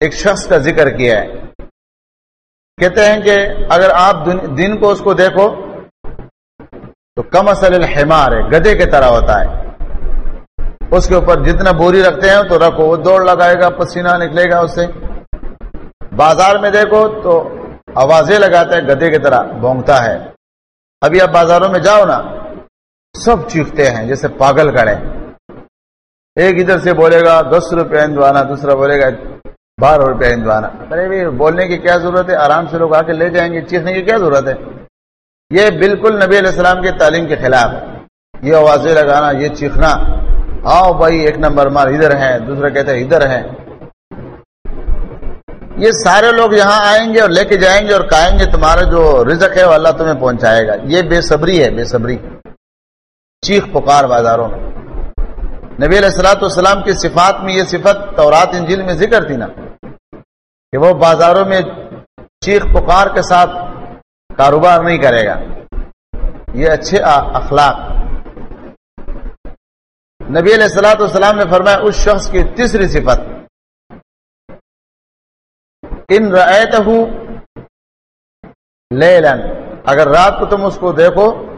ایک شخص کا ذکر کیا ہے۔ کہتے ہیں کہ اگر آپ دن کو اس کو دیکھو، تو کم اصل الحمار ہے گدے کی طرح ہوتا ہے۔ اس کے اوپر جتنا بوری رکھتے ہیں، تو رکھو، وہ دوڑ لگائے گا، پسینہ نکلے گا اس سے۔ بازار میں دیکھو، تو آوازیں لگاتا ہے گدے کی طرح بونگتا ہے۔ ابھی آپ بازاروں میں جاؤ نا سب چیختے ہیں، جیسے پاگل کرے ایک ادھر سے بولے گا، دس روپے ہندوانا دوسرا بولے گا، بارہ روپے ہندوانا ارے بھی بولنے کی کیا ضرورت ہے؟ آرام سے لوگ آ کے لے جائیں گے، چیخنے کی کیا ضرورت ہے؟ یہ بالکل نبی علیہ السلام کی تعلیم کے خلاف۔ ہے یہ آوازیں لگانا، یہ چیخنا۔ آؤ بھائی، ایک نمبر مار، ادھر ہے، دوسرا کہتے ادھر ہے۔ یہ سارے لوگ یہاں آئیں گے اور لے کے جائیں گے اور کہیں گے تمہارا جو رزق ہے وہ اللہ تمہیں پہنچائے گا۔ یہ بے صبری ہے، بے صبری۔ چیخ پکار بازاروں میں۔ نبی علیہ السلاۃ والسلام کی صفات میں یہ صفت تورات، انجیل میں ذکر تھی نا، کہ وہ بازاروں میں چیخ پکار کے ساتھ کاروبار نہیں کرے گا۔ یہ اچھے اخلاق۔ نبی علیہ السلاۃ والسلام نے فرمایا، اس شخص کی تیسری صفت۔ ان رعت لیلن، اگر رات کو تم اس کو دیکھو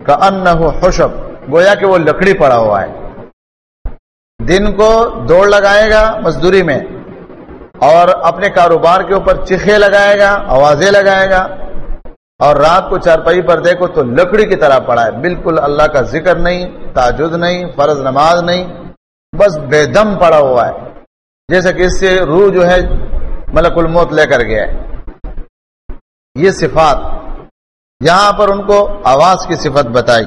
کہ ان خوشب گویا کہ وہ لکڑی پڑا ہوا ہے۔ دن کو دوڑ لگائے گا مزدوری میں، اور اپنے کاروبار کے اوپر چیخے لگائے گا، آوازیں لگائے گا۔ اور رات کو چارپائی پر دیکھو تو لکڑی کی طرح پڑا ہے۔ بالکل اللہ کا ذکر نہیں، تاجد نہیں، فرض نماز نہیں، بس بے دم پڑا ہوا ہے۔ جیسے کہ اس سے روح جو ہے ملک الموت لے کر گیا ہے۔ یہ صفات یہاں پر ان کو آواز کی صفت بتائی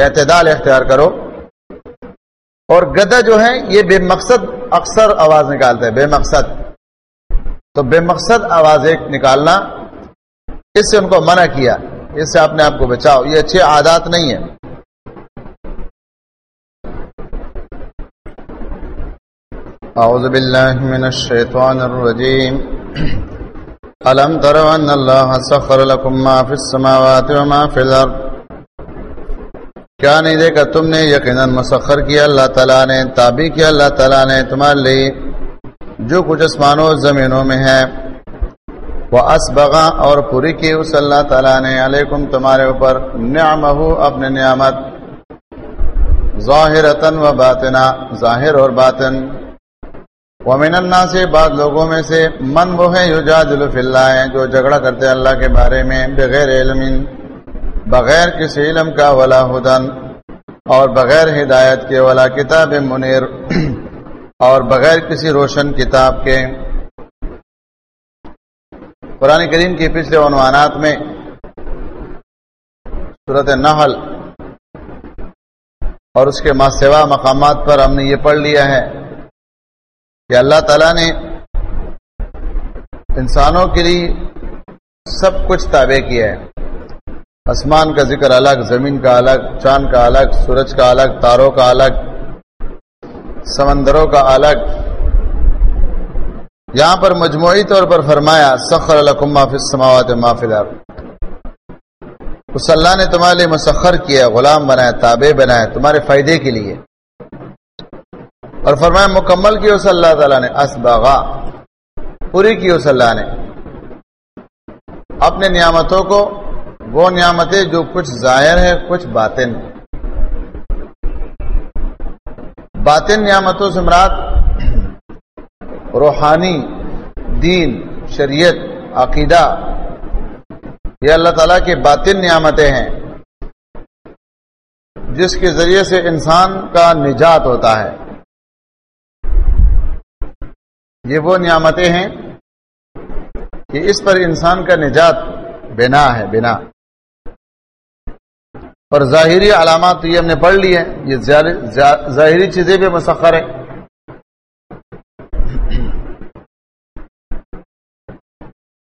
اعتدال اختیار کرو۔ اور گدا جو ہے یہ بے مقصد اکثر آواز نکالتے ہیں، بے مقصد۔ تو بے مقصد آواز ایک نکالنا، اس سے ان کو منع کیا، اس سے اپنے آپ کو بچاؤ۔ یہ اچھے عادات نہیں ہے اعوذ باللہ من الشیطان الرجیم۔ علم تروا ان اللہ سخر لکم ما فی السماوات وما فی الارض کیا نہیں دیکھا تم نے؟ یقیناً مسخر کیا اللہ تعالیٰ نے، تابع کیا اللہ تعالیٰ نے تمہارے لیے۔ جو کچھ آسمانوں زمینوں میں ہے۔ وہ اسبغا اور پوری کی اس اللہ تعالیٰ نے علیکم تمہارے اوپر نعم اپنے نعمت۔ ظاہر و باطنا، ظاہر اور باطن۔ ومن الناس سے بعض لوگوں میں سے من وہ ہے یجادل فی اللہ ہے جو جھگڑا کرتے اللہ کے بارے میں بغیر علم، بغیر کسی علم کا ولا ہدن، اور بغیر ہدایت کے ولا کتاب منیر، اور بغیر کسی روشن کتاب کے۔ قرآن کریم کے پچھلے عنوانات میں صورت نحل اور اس کے ماں سوا مقامات پر ہم نے یہ پڑھ لیا ہے۔ کہ اللہ تعالیٰ نے انسانوں کے لیے سب کچھ تابع کیا ہے۔ آسمان کا ذکر الگ، زمین کا الگ، چاند کا الگ، سورج کا الگ، تاروں کا الگ، سمندروں کا الگ۔ یہاں پر مجموعی طور پر فرمایا، سخر السماوات اس اللہ نے تمہارے لیے مسخر کیا، غلام بنایا، تابع بنایا تمہارے فائدے کے لیے۔ اور فرمایا مکمل کی اس اللہ تعالیٰ نے؟ اسباغا پوری کی اس اللہ نے؟ اپنے نعمتوں کو، وہ نعمتیں جو کچھ ظاہر ہے کچھ باطن۔ باطن نعمتوں سے مراد روحانی، دین، شریعت، عقیدہ۔ یہ اللہ تعالیٰ کی باطن نعمتیں ہیں، جس کے ذریعے سے انسان کا نجات ہوتا ہے۔ یہ وہ نعمتیں ہیں کہ اس پر انسان کا نجات بنا ہے، بنا۔ اور ظاہری علامات یہ ہم نے پڑھ لی ہے یہ ظاہری چیزیں بھی مسخر ہے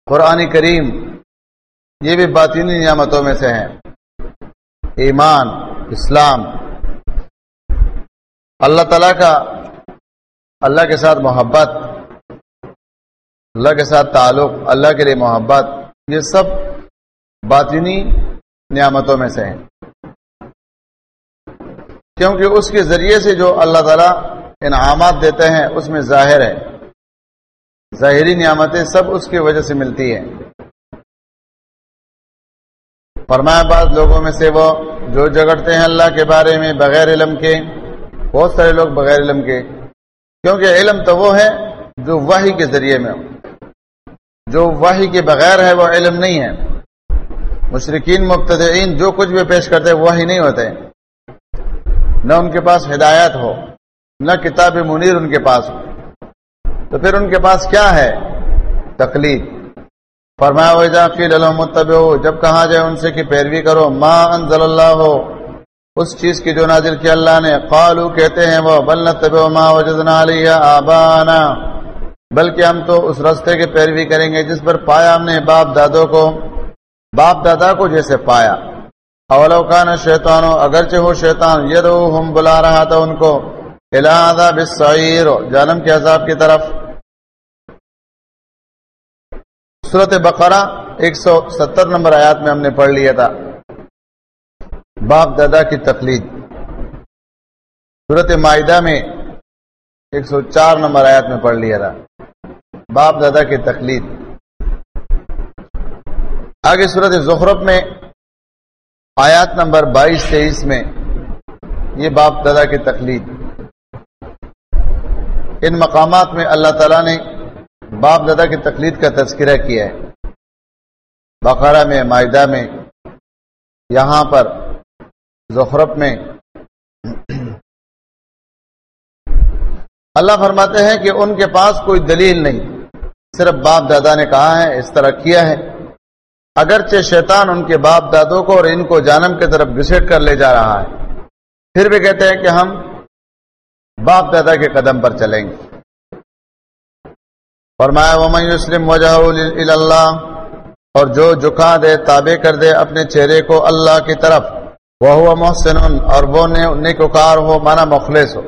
قرآن کریم یہ بھی باطینی نعمتوں میں سے ہیں۔ ایمان، اسلام۔ اللہ تعالیٰ کا اللہ کے ساتھ محبت۔ اللہ کے ساتھ تعلق، اللہ کے لیے محبت، یہ سب باطنی نعمتوں میں سے ہیں۔ کیونکہ اس کے ذریعے سے جو اللہ تعالیٰ انعامات دیتے ہیں، اس میں ظاہر ہے۔ ظاہری نعمتیں سب اس کی وجہ سے ملتی ہیں۔ فرمایا بعض لوگوں میں سے وہ جو جگڑتے ہیں اللہ کے بارے میں بغیر علم کے، بہت سارے لوگ بغیر علم کے۔ کیونکہ علم تو وہ ہے جو واہی کے ذریعے میں جو واہی کے بغیر ہے وہ علم نہیں ہے۔ مشرقین مبتدئین جو کچھ بھی پیش کرتے وہی نہیں ہوتے۔ نہ ان کے پاس ہدایت ہو، نہ کتاب منیر ان کے پاس ہو۔ تو پھر ان کے پاس کیا ہے؟ تکلیف فرمایا متب ہو جب کہا جائے ان سے کہ پیروی کرو، ما انزل اللہ ہو اس چیز کی جو نازل کی اللہ نے قالو کہتے ہیں وہ، بل طب ما وجدنا علیہ آبانا۔ بلکہ ہم تو اس رستے کے پیروی کریں گے جس پر پایا ہم نے باپ دادوں کو، باپ دادا کو جیسے پایا۔ اولو کان شیطانو اگرچہ ہو شیطان یدو ہم بلا رہا تھا ان کو۔ عذاب السعیر جانم کے عذاب کی طرف۔ صورت بقرہ، ایک سو ستر نمبر آیات میں ہم نے پڑھ لیا تھا۔ باپ دادا کی تقلید۔ صورت معاہدہ میں ایک سو چار نمبر آیات میں پڑھ لیا تھا۔ باپ دادا کی تقلید۔ آگے صورت زخرف میں آیات نمبر بائیس، تیئیس میں یہ باپ دادا کی تقلید۔ ان مقامات میں اللہ تعالیٰ نے باپ دادا کی تقلید کا تذکرہ کیا ہے۔ بقرہ میں معاہدہ میں، یہاں پر زخرف میں۔ اللہ فرماتے ہیں کہ ان کے پاس کوئی دلیل نہیں۔ صرف باپ دادا نے کہا ہے، اس طرح کیا ہے۔ اگرچہ شیطان ان کے باپ دادوں کو اور ان کو جانم کی طرف گسٹ کر لے جا رہا ہے، پھر بھی کہتے ہیں کہ ہم باپ دادا کے قدم پر چلیں گے۔ فرمایا، ومن یسلم وجہ اللہ اور جو جھکا دے، تابع کر دے اپنے چہرے کو اللہ کی طرف وہ ہوا محسن، اور وہ نیکوکار ہو، مانا مخلص ہو۔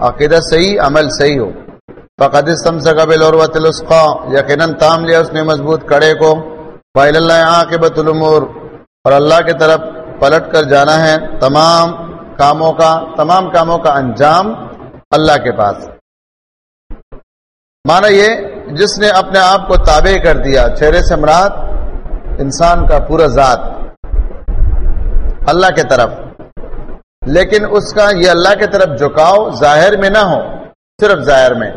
عقیدت صحیح، عمل صحیح ہو۔ فقد سم سے قبل اور تام لیا اس نے مضبوط کڑے کو. فائل اللہ عاقبت الامور اور اللہ کی طرف پلٹ کر جانا ہے تمام کاموں کا، تمام کاموں کا انجام اللہ کے پاس۔ مانا یہ، جس نے اپنے آپ کو تابع کر دیا، چہرے سے مراد انسان کا پورا ذات۔ اللہ کے طرف۔ لیکن اس کا یہ اللہ کی طرف جھکاؤ ظاہر میں نہ ہو، صرف ظاہر میں۔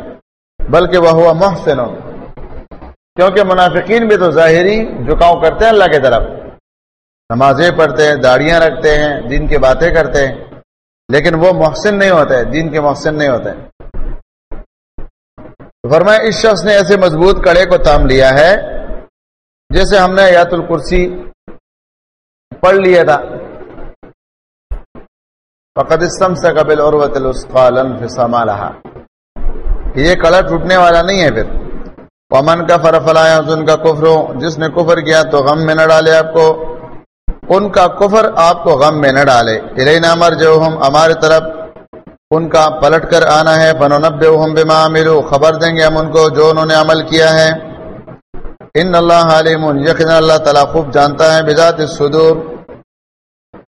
بلکہ وہ ہوا محسن۔ کیونکہ منافقین بھی تو ظاہری جھکاؤ کرتے ہیں اللہ کی طرف۔ نمازیں پڑھتے ہیں، داڑیاں رکھتے ہیں، دین کی باتیں کرتے ہیں۔ لیکن وہ محسن نہیں ہوتے، دین کے محسن نہیں ہوتے۔ فرمایا، اس شخص نے ایسے مضبوط کڑے کو تام لیا ہے، جیسے ہم نے یات الکرسی پڑھ لیا تھا۔ فقد استم سے قبل اور یہ کڑا ٹوٹنے والا نہیں ہے پھر۔ امن کا فرفلایا ان کا کفر جس نے کفر کیا تو غم میں نہ ڈالے آپ کو۔ ان کا کفر آپ کو غم میں نہ ڈالے۔ الہی نامر جو ہم ہمارے طرف ان کا پلٹ کر آنا ہے۔ فن نب ہم بے ملو خبر دیں گے ہم ان کو جو انہوں نے عمل کیا ہے۔ ان اللہ علیم یقین اللہ تعالیٰ خوب جانتا ہے۔ بذات صدور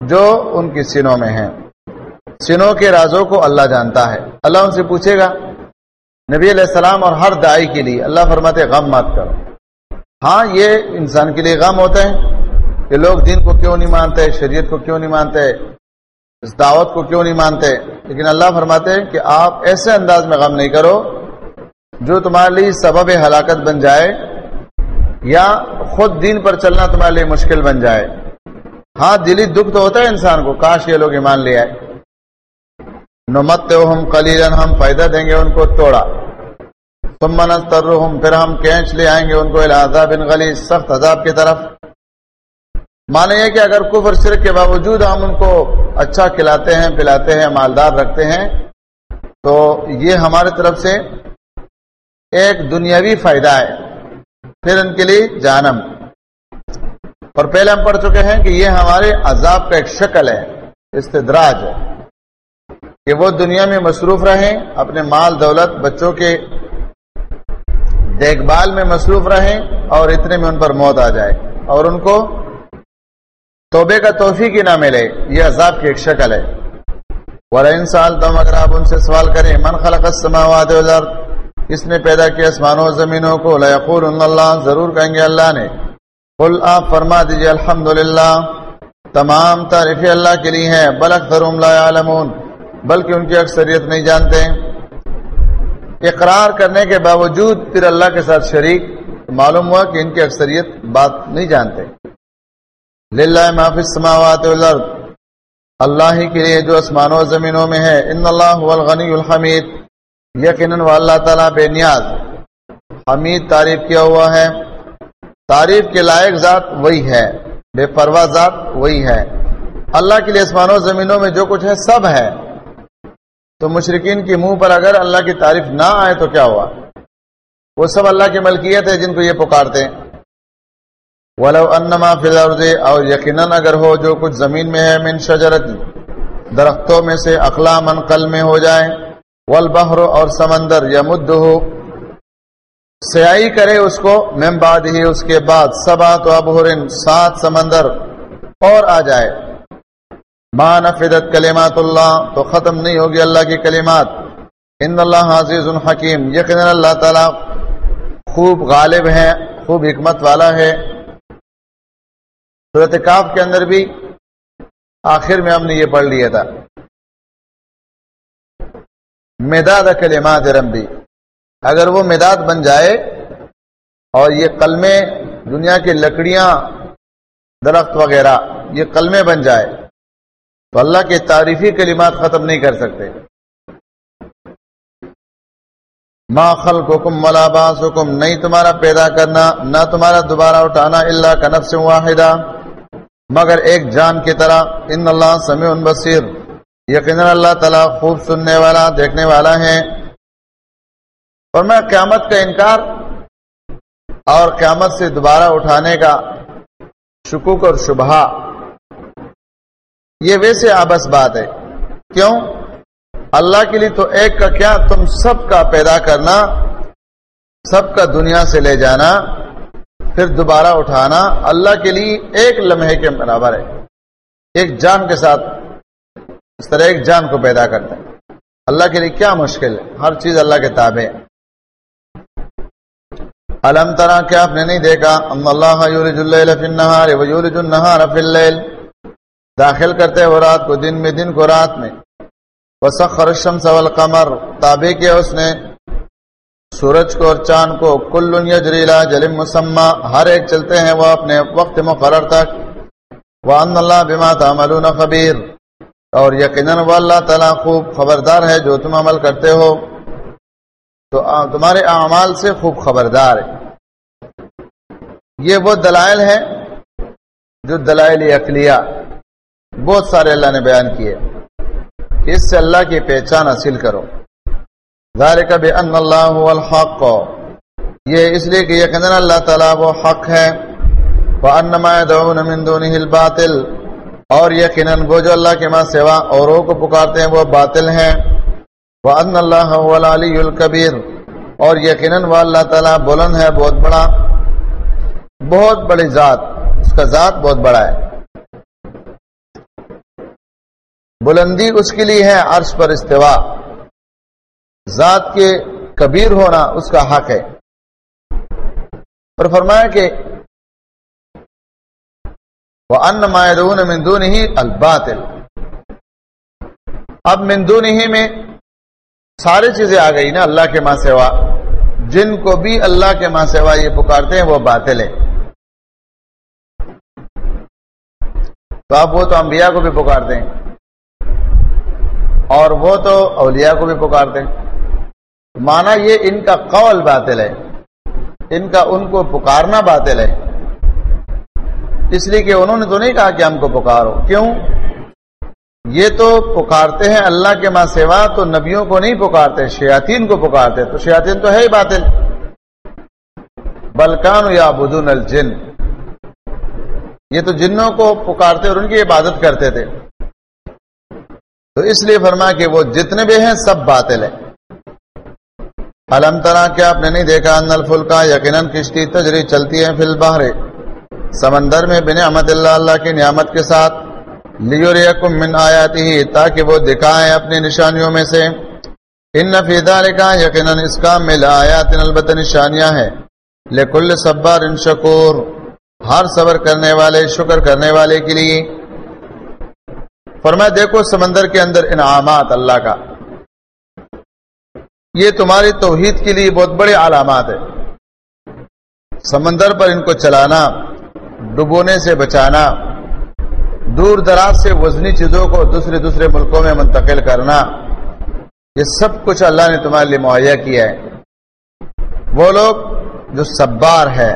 جو ان کی سینوں میں ہیں۔ سنوں کے رازوں کو اللہ جانتا ہے۔ اللہ ان سے پوچھے گا نبی علیہ السلام اور ہر دائی کے لیے۔ اللہ فرماتے غم مت کرو۔ ہاں یہ انسان کے لیے غم ہوتے ہیں کہ لوگ دین کو کیوں نہیں مانتے؟ شریعت کو کیوں نہیں مانتے؟ اس دعوت کو کیوں نہیں مانتے؟ لیکن اللہ فرماتے ہیں کہ آپ ایسے انداز میں غم نہیں کرو جو تمہارے لیے سبب ہلاکت بن جائے یا خود دین پر چلنا تمہارے لیے مشکل بن جائے۔ ہاں دلی دکھ تو ہوتا ہے انسان کو، کاش یہ لوگ ایمان لے آئے۔ نمت ہم کلیلن ہم فائدہ دیں گے ان کو توڑا۔ تم پھر ہم کینچ لے آئیں گے ان کو بن غلی سخت عذاب کی طرف۔ مانے یہ کہ اگر کفر، شرک کے باوجود ہم ان کو اچھا کھلاتے ہیں، پلاتے ہیں، مالدار رکھتے ہیں، تو یہ ہمارے طرف سے ایک دنیاوی فائدہ ہے۔ پھر ان کے لیے جانم اور پہلے ہم پڑھ چکے ہیں کہ یہ ہمارے عذاب کا ایک شکل ہے، استدراج ہے۔ کہ وہ دنیا میں مصروف رہیں، اپنے مال، دولت، بچوں کے دیکھ بھال میں مصروف رہیں اور اتنے میں ان پر موت آ جائے اور ان کو توبے کا توفیق ہی نہ ملے، یہ عذاب کی ایک شکل ہے۔ ورن سال تم اگر آپ ان سے سوال کریں، من خلق السماوات والارض؟ کس نے پیدا کیا اسمانوں و زمینوں کو؟ لیقول اللہ ضرور کہیں گے اللہ نے۔ قل، آپ فرما دیجیے، الحمدللہ، تمام تعریف اللہ کے لیے ہیں، بل اکثرهم لا يعلمون بلکہ ان کی اکثریت نہیں جانتے اقرار کرنے کے باوجود پھر اللہ کے ساتھ شریک معلوم ہوا کہ ان کی اکثریت بات نہیں جانتے۔ للہ معافی السماوات والارض، اللہ ہی کے لیے جو اسمانوں و زمینوں میں ہے، ان اللہ الغنی الحمید، یقیناً اللہ تعالیٰ بے نیاز۔ حمید تعریف کیا ہوا ہے۔ تعریف کے لائق ذات وہی ہے، بے پرواہ ذات وہی ہے۔ اللہ کے لیے اسمانوں و زمینوں میں جو کچھ ہے، سب ہے۔ تو مشرقین کی منہ پر اگر اللہ کی تعریف نہ آئے تو کیا ہوا؟ وہ سب اللہ کی ملکیت ہے جن کو یہ پکارتے ہیں۔ ولو انما فی الارض اور یقیناً اگر ہو جو کچھ زمین میں ہے، من شجرت درختوں میں سے اقلا من قل میں ہو جائے۔ والبحر، اور سمندر یا مد ہو سیائی کرے اس کو مم بعد ہی اس کے بعد، سبا تو ابہرن سات سمندر اور آ جائے۔ ما نفدت کلمات اللہ، تو ختم نہیں ہوگی اللہ کی کلمات۔ ان اللہ عزیز الحکیم یقین اللہ تعالی خوب غالب ہے، خوب حکمت والا ہے۔ صورت کاف کے اندر بھی آخر میں ہم نے یہ پڑھ لیا تھا۔ مداد کلمات رمبی اگر وہ مداد بن جائے اور یہ قلمے دنیا کی لکڑیاں، درخت وغیرہ، یہ قلمے بن جائے۔ تو اللہ کے تعریفی کلمات ختم نہیں کر سکتے۔ ما خلقکم ولا باسکم، نہیں تمہارا پیدا کرنا، نہ تمہارا دوبارہ اٹھانا اللہ کا نفس واحدہ۔ مگر ایک جان کی طرح، ان اللہ سمیع بصیر۔ یقینا اللہ تعالی خوب سننے والا، دیکھنے والا ہے۔ اور میں قیامت کا انکار اور قیامت سے دوبارہ اٹھانے کا شکوک اور شبہ یہ ویسے آبس بات ہے۔ کیوں؟ اللہ کے لیے تو ایک کا کیا؟ تم سب کا پیدا کرنا، سب کا دنیا سے لے جانا، پھر دوبارہ اٹھانا۔ اللہ کے لیے ایک لمحے کے برابر ہے۔ ایک جان کے ساتھ اس طرح ایک جان کو پیدا کرتا ہے۔ اللہ کے لیے کیا مشکل ہے؟ ہر چیز اللہ کے تابع الم طرح کیا آپ نے نہیں دیکھا؟ اللہ النہار فی اللیل۔ داخل کرتے وہ رات کو، دن میں، دن کو، رات میں۔ وسخر الشمس والقمر۔ تابع کیا اس نے۔ سورج کو اور چاند کو۔ کل یجریلا جلم مسمى ہر ایک چلتے ہیں وہ اپنے وقت مقرر تک۔ وان اللہ بما تعملون خبیر اور یقیناً وہ اللہ تعالیٰ خوب خبردار ہے جو تم عمل کرتے ہو۔ تو تمہارے اعمال سے خوب خبردار ہے۔ یہ وہ دلائل ہیں جو دلائل اقلیہ۔ بہت سارے اللہ نے بیان کیے اس سے اللہ کی پہچان حاصل کرو۔ ذالک بان اللہ هو الحق۔ یہ اس لیے کہ یقینا اللہ تعالی وہ حق ہے۔ وان يدعون من دونه الباطل۔ اور یقینا وہ جو اللہ کے ماں سوا اوروں کو پکارتے ہیں وہ باطل ہیں۔ وان اللہ هو العلی الکبیر۔ اور یقینا وہ اللہ تعالی بلند ہے، بہت بڑا۔ بہت بڑی ذات، اس کا ذات بہت بڑا ہے۔ بلندی اس کے لیے ہے، عرش پر استوا۔ ذات کے کبیر ہونا اس کا حق ہے۔ اور فرمایا کہ وہ ان مایدون مندون ہی الباطل۔ اب مندون ہی میں ساری چیزیں آ گئی نا اللہ کے ماں سیوا جن کو بھی اللہ کے ماں سیوا یہ پکارتے ہیں، وہ باطل ہے تو آپ وہ تو انبیاء کو بھی پکارتے ہیں۔ اور وہ تو اولیاء کو بھی پکارتے مانا یہ ان کا قول باطل ہے۔ ان کا ان کو پکارنا باطل ہے۔ اس لیے کہ انہوں نے تو نہیں کہا کہ ہم کو پکارو۔ کیوں؟ یہ تو پکارتے ہیں اللہ کے ماں سیوا تو نبیوں کو نہیں پکارتے شیاتین کو پکارتے۔ تو شیاتین تو ہے ہی باطل۔ بلکان یا بدون الجن۔ یہ تو جنوں کو پکارتے اور ان کی عبادت کرتے تھے۔ تو اس لیے فرما کہ وہ جتنے بھی ہیں سب باطل ہیں۔ علم طرح کیا آپ نے نہیں دیکھا ان الفل کا یقیناً کشتی تجری چلتی ہے فل باہر سمندر میں بن احمد اللہ اللہ کی نعمت کے ساتھ۔ لیو من آیاتی ہی تاکہ وہ دکھائیں اپنی نشانیوں میں سے۔ ان نفیدہ کا یقیناً اس کا مل آیات البت نشانیاں ہیں۔ لکل صبر ان شکور۔ ہر صبر کرنے والے، شکر کرنے والے کے لیے۔ فرمایا، دیکھو سمندر کے اندر انعامات اللہ کا۔ یہ تمہاری توحید کے لیے بہت بڑے علامات ہے سمندر پر ان کو چلانا، ڈبونے سے بچانا، دور دراز سے وزنی چیزوں کو دوسرے دوسرے ملکوں میں منتقل کرنا، یہ سب کچھ اللہ نے تمہارے لیے مہیا کیا ہے۔ وہ لوگ جو سبار ہے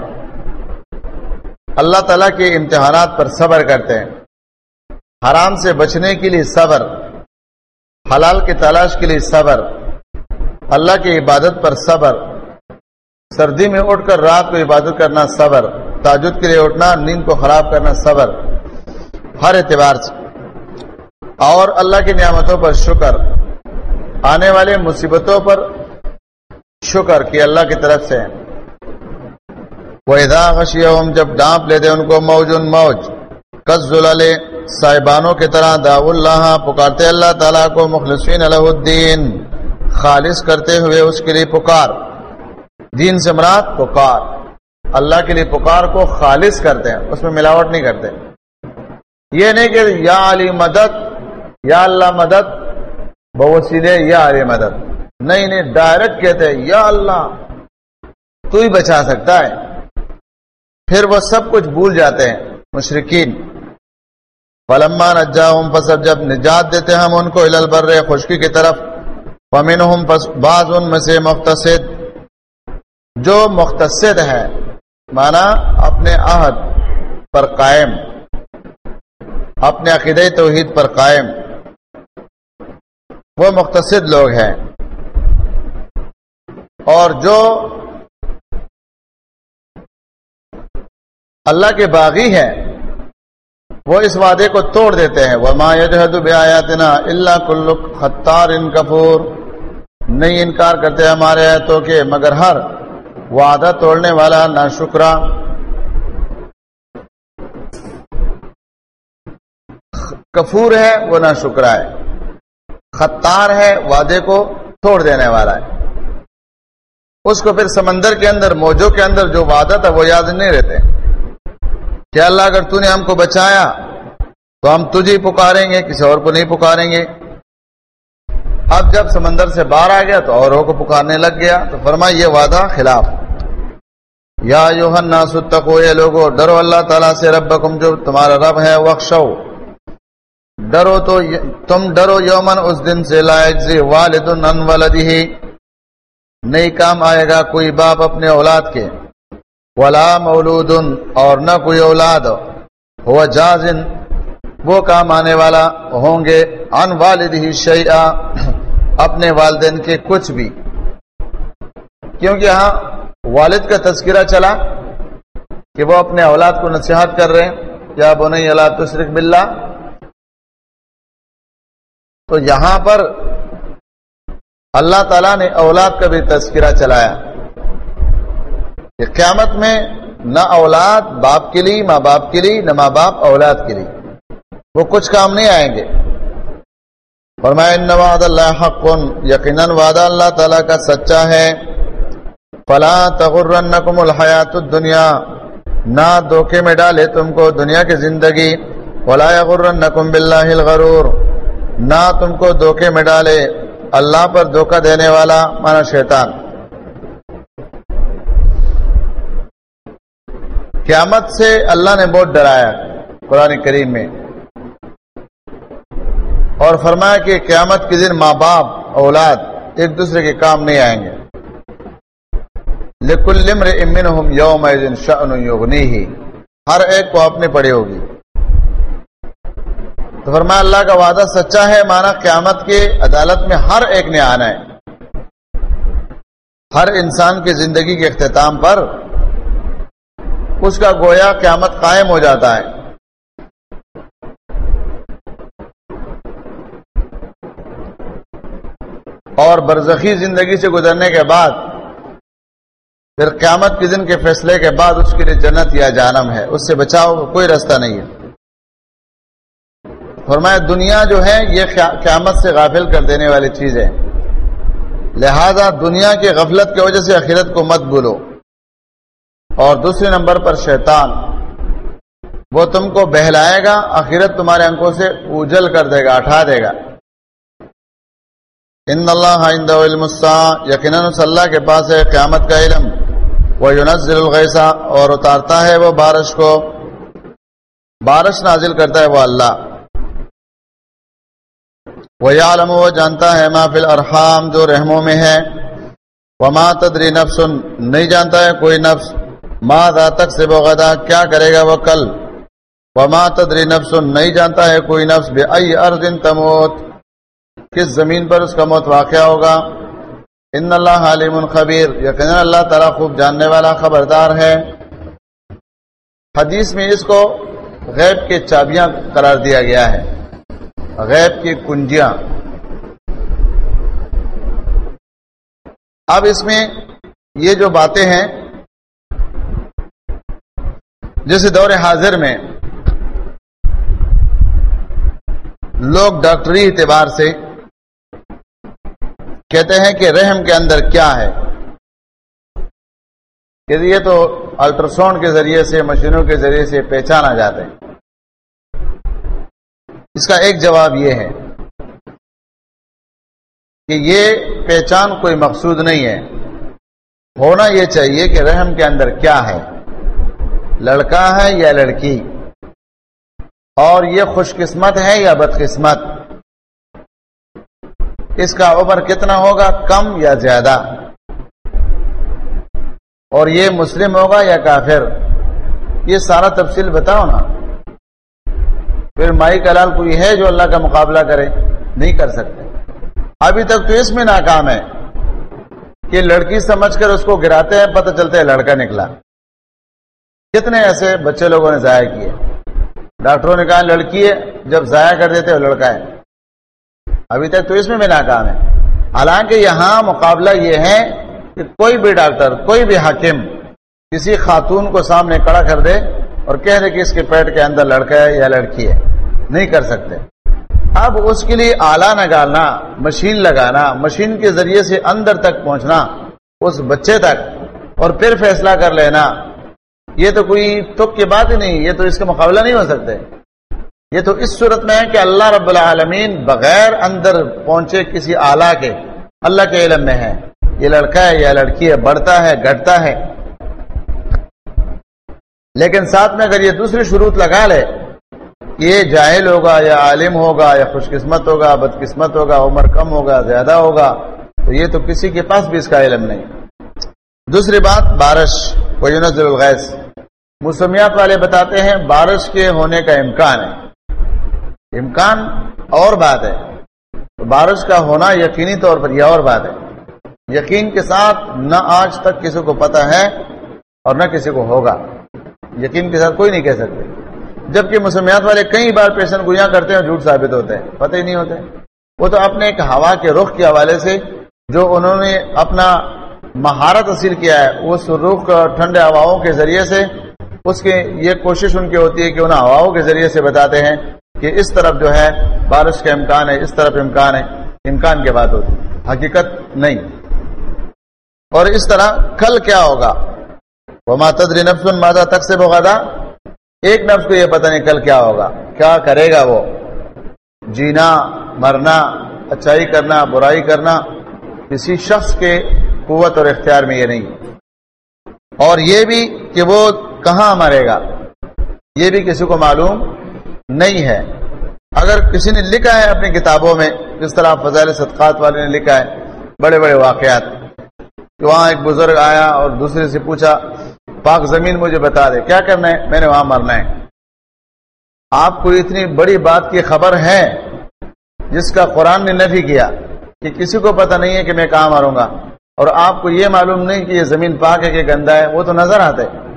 اللہ تعالیٰ کے امتحانات پر صبر کرتے ہیں۔ حرام سے بچنے کے لیے صبر، حلال کی تلاش کے لیے صبر، اللہ کی عبادت پر صبر۔ سردی میں اٹھ کر رات کو عبادت کرنا صبر، تاجد کے لیے اٹھنا، نیند کو خراب کرنا صبر۔ ہر اعتبار سے۔ اور اللہ کی نعمتوں پر شکر۔ آنے والے مصیبتوں پر شکر کہ اللہ کی طرف سے۔ وہ ادا خشی جب ڈانپ لیتے ان کو موج ان موج۔ کس صاحبانوں کی طرح دا اللہ، پکارتے اللہ تعالیٰ کو مخلصین علیہ الدین، خالص کرتے ہوئے اس کے لیے پکار۔ دین سے مراد پکار۔ اللہ کے لیے پکار کو خالص کرتے ہیں، اس میں ملاوٹ نہیں کرتے۔ یہ نہیں کہ یا علی مدد، یا اللہ مدد بوسیلے یا علی مدد۔ نہیں نہیں ڈائریکٹ کہتے یا اللہ، تو ہی بچا سکتا ہے۔ پھر وہ سب کچھ بھول جاتے ہیں مشرقین فلمان اجاہم پس جب نجات دیتے ہم ان کو البر، خشکی کی طرف ومنہم پس بعض ان میں سے مختصد، جو مختصد ہے مانا اپنے عہد پر قائم، اپنے عقید توحید پر قائم، وہ مختصد لوگ ہیں۔ اور جو اللہ کے باغی ہیں وہ اس وعدے کو توڑ دیتے ہیں۔ وہ ما یجہد بیاتنا اللہ کل خطار ان کفور نہیں انکار کرتے ہمارے آیتوں کے، مگر ہر وعدہ توڑنے والا نہ شکرا کفور ہے، وہ نہ شکرا ہے۔ خطار ہے، وعدے کو توڑ دینے والا ہے۔ اس کو پھر سمندر کے اندر، موجوں کے اندر جو وعدہ تھا، وہ یاد نہیں رہتے۔ کہ اللہ اگر تو نے ہم کو بچایا تو ہم تجھے پکاریں گے، کسی اور کو نہیں پکاریں گے۔ اب جب سمندر سے باہر آ گیا تو اوروں کو پکارنے لگ گیا۔ تو فرما یہ وعدہ خلاف۔ یا یوہنا ستقو یہ لوگو، ڈرو اللہ تعالیٰ سے رب جو تمہارا رب ہے وقشو ڈرو تو تم ڈرو یومن اس دن سے لاجزی والد ان ولدی نہیں کام آئے گا کوئی باپ اپنے اولاد کے۔ ولا مولود اور نہ کوئی اولاد۔ ہوا جازن وہ کام آنے والا ہوں گے۔ ان والد ہی شیعہ اپنے والدین کے کچھ بھی۔ کیونکہ ہاں والد کا تذکرہ چلا کہ وہ اپنے اولاد کو نصیحت کر رہے ہیں۔ کیا بنائی اللہ تشرق باللہ۔ تو یہاں پر اللہ تعالیٰ نے اولاد کا بھی تذکرہ چلایا۔ کہ قیامت میں نہ اولاد باپ کے لیے، ماں باپ کے لیے، نہ ماں باپ اولاد کے لیے۔ وہ کچھ کام نہیں آئیں گے۔ نواد اللہ حق یقیناً وعدہ اللہ تعالیٰ کا سچا ہے۔ فلاں تغرنکم الحیات الدنیا۔ نہ دھوکے میں ڈالے تم کو دنیا کی زندگی۔ ولا یغرنکم باللہ الغرور۔ نہ تم کو دھوکے میں ڈالے۔ اللہ پر دھوکہ دینے والا، مانا شیطان۔ قیامت سے اللہ نے بہت ڈرایا قرآن کریم میں اور فرمایا کہ قیامت کے دن ماں باپ، اولاد ایک دوسرے کے کام نہیں آئیں گے۔ لیکن امن ہم یوم یوگنی ہی ہر ایک کو اپنی پڑی ہوگی۔ تو فرمایا اللہ کا وعدہ سچا ہے مانا قیامت کے عدالت میں ہر ایک نے آنا ہے۔ ہر انسان کی زندگی کے اختتام پر اس کا گویا قیامت قائم ہو جاتا ہے۔ اور برزخی زندگی سے گزرنے کے بعد، پھر قیامت کے دن کے فیصلے کے بعد اس کے لیے جنت یا جانم ہے۔ اس سے بچاؤ کوئی راستہ نہیں ہے۔ فرمایا، دنیا جو ہے، یہ قیامت سے غافل کر دینے والی چیز ہے۔ لہذا دنیا کی غفلت کی وجہ سے آخرت کو مت بولو اور دوسرے نمبر پر شیطان۔ وہ تم کو بہلائے گا اخیرت تمہارے انکوں سے اجل کر دے گا، اٹھا دے گا۔ ان اللہ علم یقیناً اللہ کے پاس ہے قیامت کا علم۔ وہ یونزل الغیسا اور اتارتا ہے وہ بارش کو۔ بارش نازل کرتا ہے وہ اللہ۔ وہ عالم وہ جانتا ہے محفل ارحام جو رحموں میں ہے۔ وہ تدری نفس، نہیں جانتا ہے کوئی نفس۔ ماں دا تک سے بغدا کیا کرے گا وہ کل؟ وہ ماں تدری نفس؟ نہیں جانتا ہے کوئی نفس بے ارد تموت۔ کس زمین پر اس کا موت واقع ہوگا؟ ان اللہ علیم خبیر۔ یقین اللہ تعالیٰ خوب جاننے والا خبردار ہے۔ حدیث میں اس کو غیب کے چابیاں قرار دیا گیا ہے۔ غیب کی کنجیاں۔ اب اس میں یہ جو باتیں ہیں جیسے دور حاضر میں لوگ ڈاکٹری اعتبار سے کہتے ہیں کہ رحم کے اندر کیا ہے۔ کہ یہ تو الٹراساؤنڈ کے ذریعے سے، مشینوں کے ذریعے سے پہچانا جاتے ہیں اس کا ایک جواب یہ ہے کہ یہ پہچان کوئی مقصود نہیں ہے۔ ہونا یہ چاہیے کہ رحم کے اندر کیا ہے۔ لڑکا ہے یا لڑکی؟ اور یہ خوش قسمت ہے یا بدقسمت اس کا عمر کتنا ہوگا؟ کم یا زیادہ؟ اور یہ مسلم ہوگا یا کافر؟ یہ سارا تفصیل بتاؤ نا۔ پھر مائی کلال کوئی ہے جو اللہ کا مقابلہ کرے؟ نہیں کر سکتے۔ ابھی تک تو اس میں ناکام ہے کہ لڑکی سمجھ کر اس کو گراتے ہیں، پتہ چلتے ہے لڑکا نکلا۔ کتنے ایسے بچے لوگوں نے ضائع کیے؟ ڈاکٹروں نے کہا لڑکی ہے، جب ضائع کر دیتے لڑکا ہے۔ ابھی تک تو اس میں بھی ناکام ہے۔ حالانکہ یہاں مقابلہ یہ ہے کہ کوئی بھی ڈاکٹر، کوئی بھی حاکم کسی خاتون کو سامنے کڑا کر دے اور کہہ دے کہ اس کے پیٹ کے اندر لڑکا ہے یا لڑکی ہے۔ نہیں کر سکتے۔ اب اس کے لیے آلہ نکالنا مشین لگانا، مشین کے ذریعے سے اندر تک پہنچنا، اس بچے تک اور پھر فیصلہ کر لینا۔ یہ تو کوئی تک کی بات ہی نہیں، یہ تو اس کا مقابلہ نہیں ہو سکتے۔ یہ تو اس صورت میں ہے کہ اللہ رب العالمین بغیر اندر پہنچے کسی آلہ کے، اللہ کے علم میں ہے۔ یہ لڑکا ہے یا لڑکی ہے، بڑھتا ہے، گھٹتا ہے۔ لیکن ساتھ میں اگر یہ دوسری شروط لگا لے، یہ جاہل ہوگا، یا عالم ہوگا، یا خوش قسمت ہوگا، بدقسمت ہوگا، عمر کم ہوگا، زیادہ ہوگا، تو یہ تو کسی کے پاس بھی اس کا علم نہیں۔ دوسری بات، بارش الغیث موسمیات والے بتاتے ہیں بارش کے ہونے کا امکان ہے۔ امکان اور بات ہے۔ بارش کا ہونا یقینی طور پر یہ اور بات ہے۔ یقین کے ساتھ نہ آج تک کسی کو پتا ہے اور نہ کسی کو ہوگا۔ یقین کے ساتھ کوئی نہیں کہہ سکتے۔ جبکہ موسمیات والے کئی بار پیشن گویاں کرتے ہیں جھوٹ ثابت ہوتے ہیں۔ پتہ ہی نہیں ہوتے وہ تو اپنے ایک ہوا کے رخ کے حوالے سے جو انہوں نے اپنا مہارت حاصل کیا ہے، اس رخ ٹھنڈے ہواؤں کے ذریعے سے اس کی یہ کوشش ان کی ہوتی ہے کہ انہیں ہواؤں کے ذریعے سے بتاتے ہیں کہ اس طرف جو ہے بارش کا امکان ہے، اس طرف امکان ہے، امکان کے بعد ہوتی حقیقت نہیں۔ اور اس طرح کل کیا ہوگا؟ وہ ماتدری نفس مادہ تک سے بغادا ایک نفس کو یہ پتہ نہیں کل کیا ہوگا۔ کیا کرے گا وہ؟ جینا، مرنا، اچھائی کرنا، برائی کرنا، کسی شخص کے قوت اور اختیار میں یہ نہیں۔ اور یہ بھی کہ وہ کہاں مرے گا؟ یہ بھی کسی کو معلوم نہیں ہے۔ اگر کسی نے لکھا ہے اپنی کتابوں میں، جس طرح فضائل صدقات والے نے لکھا ہے، بڑے بڑے واقعات کہ وہاں ایک بزرگ آیا اور دوسرے سے پوچھا، پاک زمین مجھے بتا دے، کیا کرنا ہے؟ میں نے وہاں مرنا ہے۔ آپ کو اتنی بڑی بات کی خبر ہے، جس کا قرآن نے نفی کیا، کہ کسی کو پتہ نہیں ہے کہ میں کہاں ماروں گا۔ اور آپ کو یہ معلوم نہیں کہ یہ زمین پاک ہے کہ گندا ہے، وہ تو نظر آتا ہے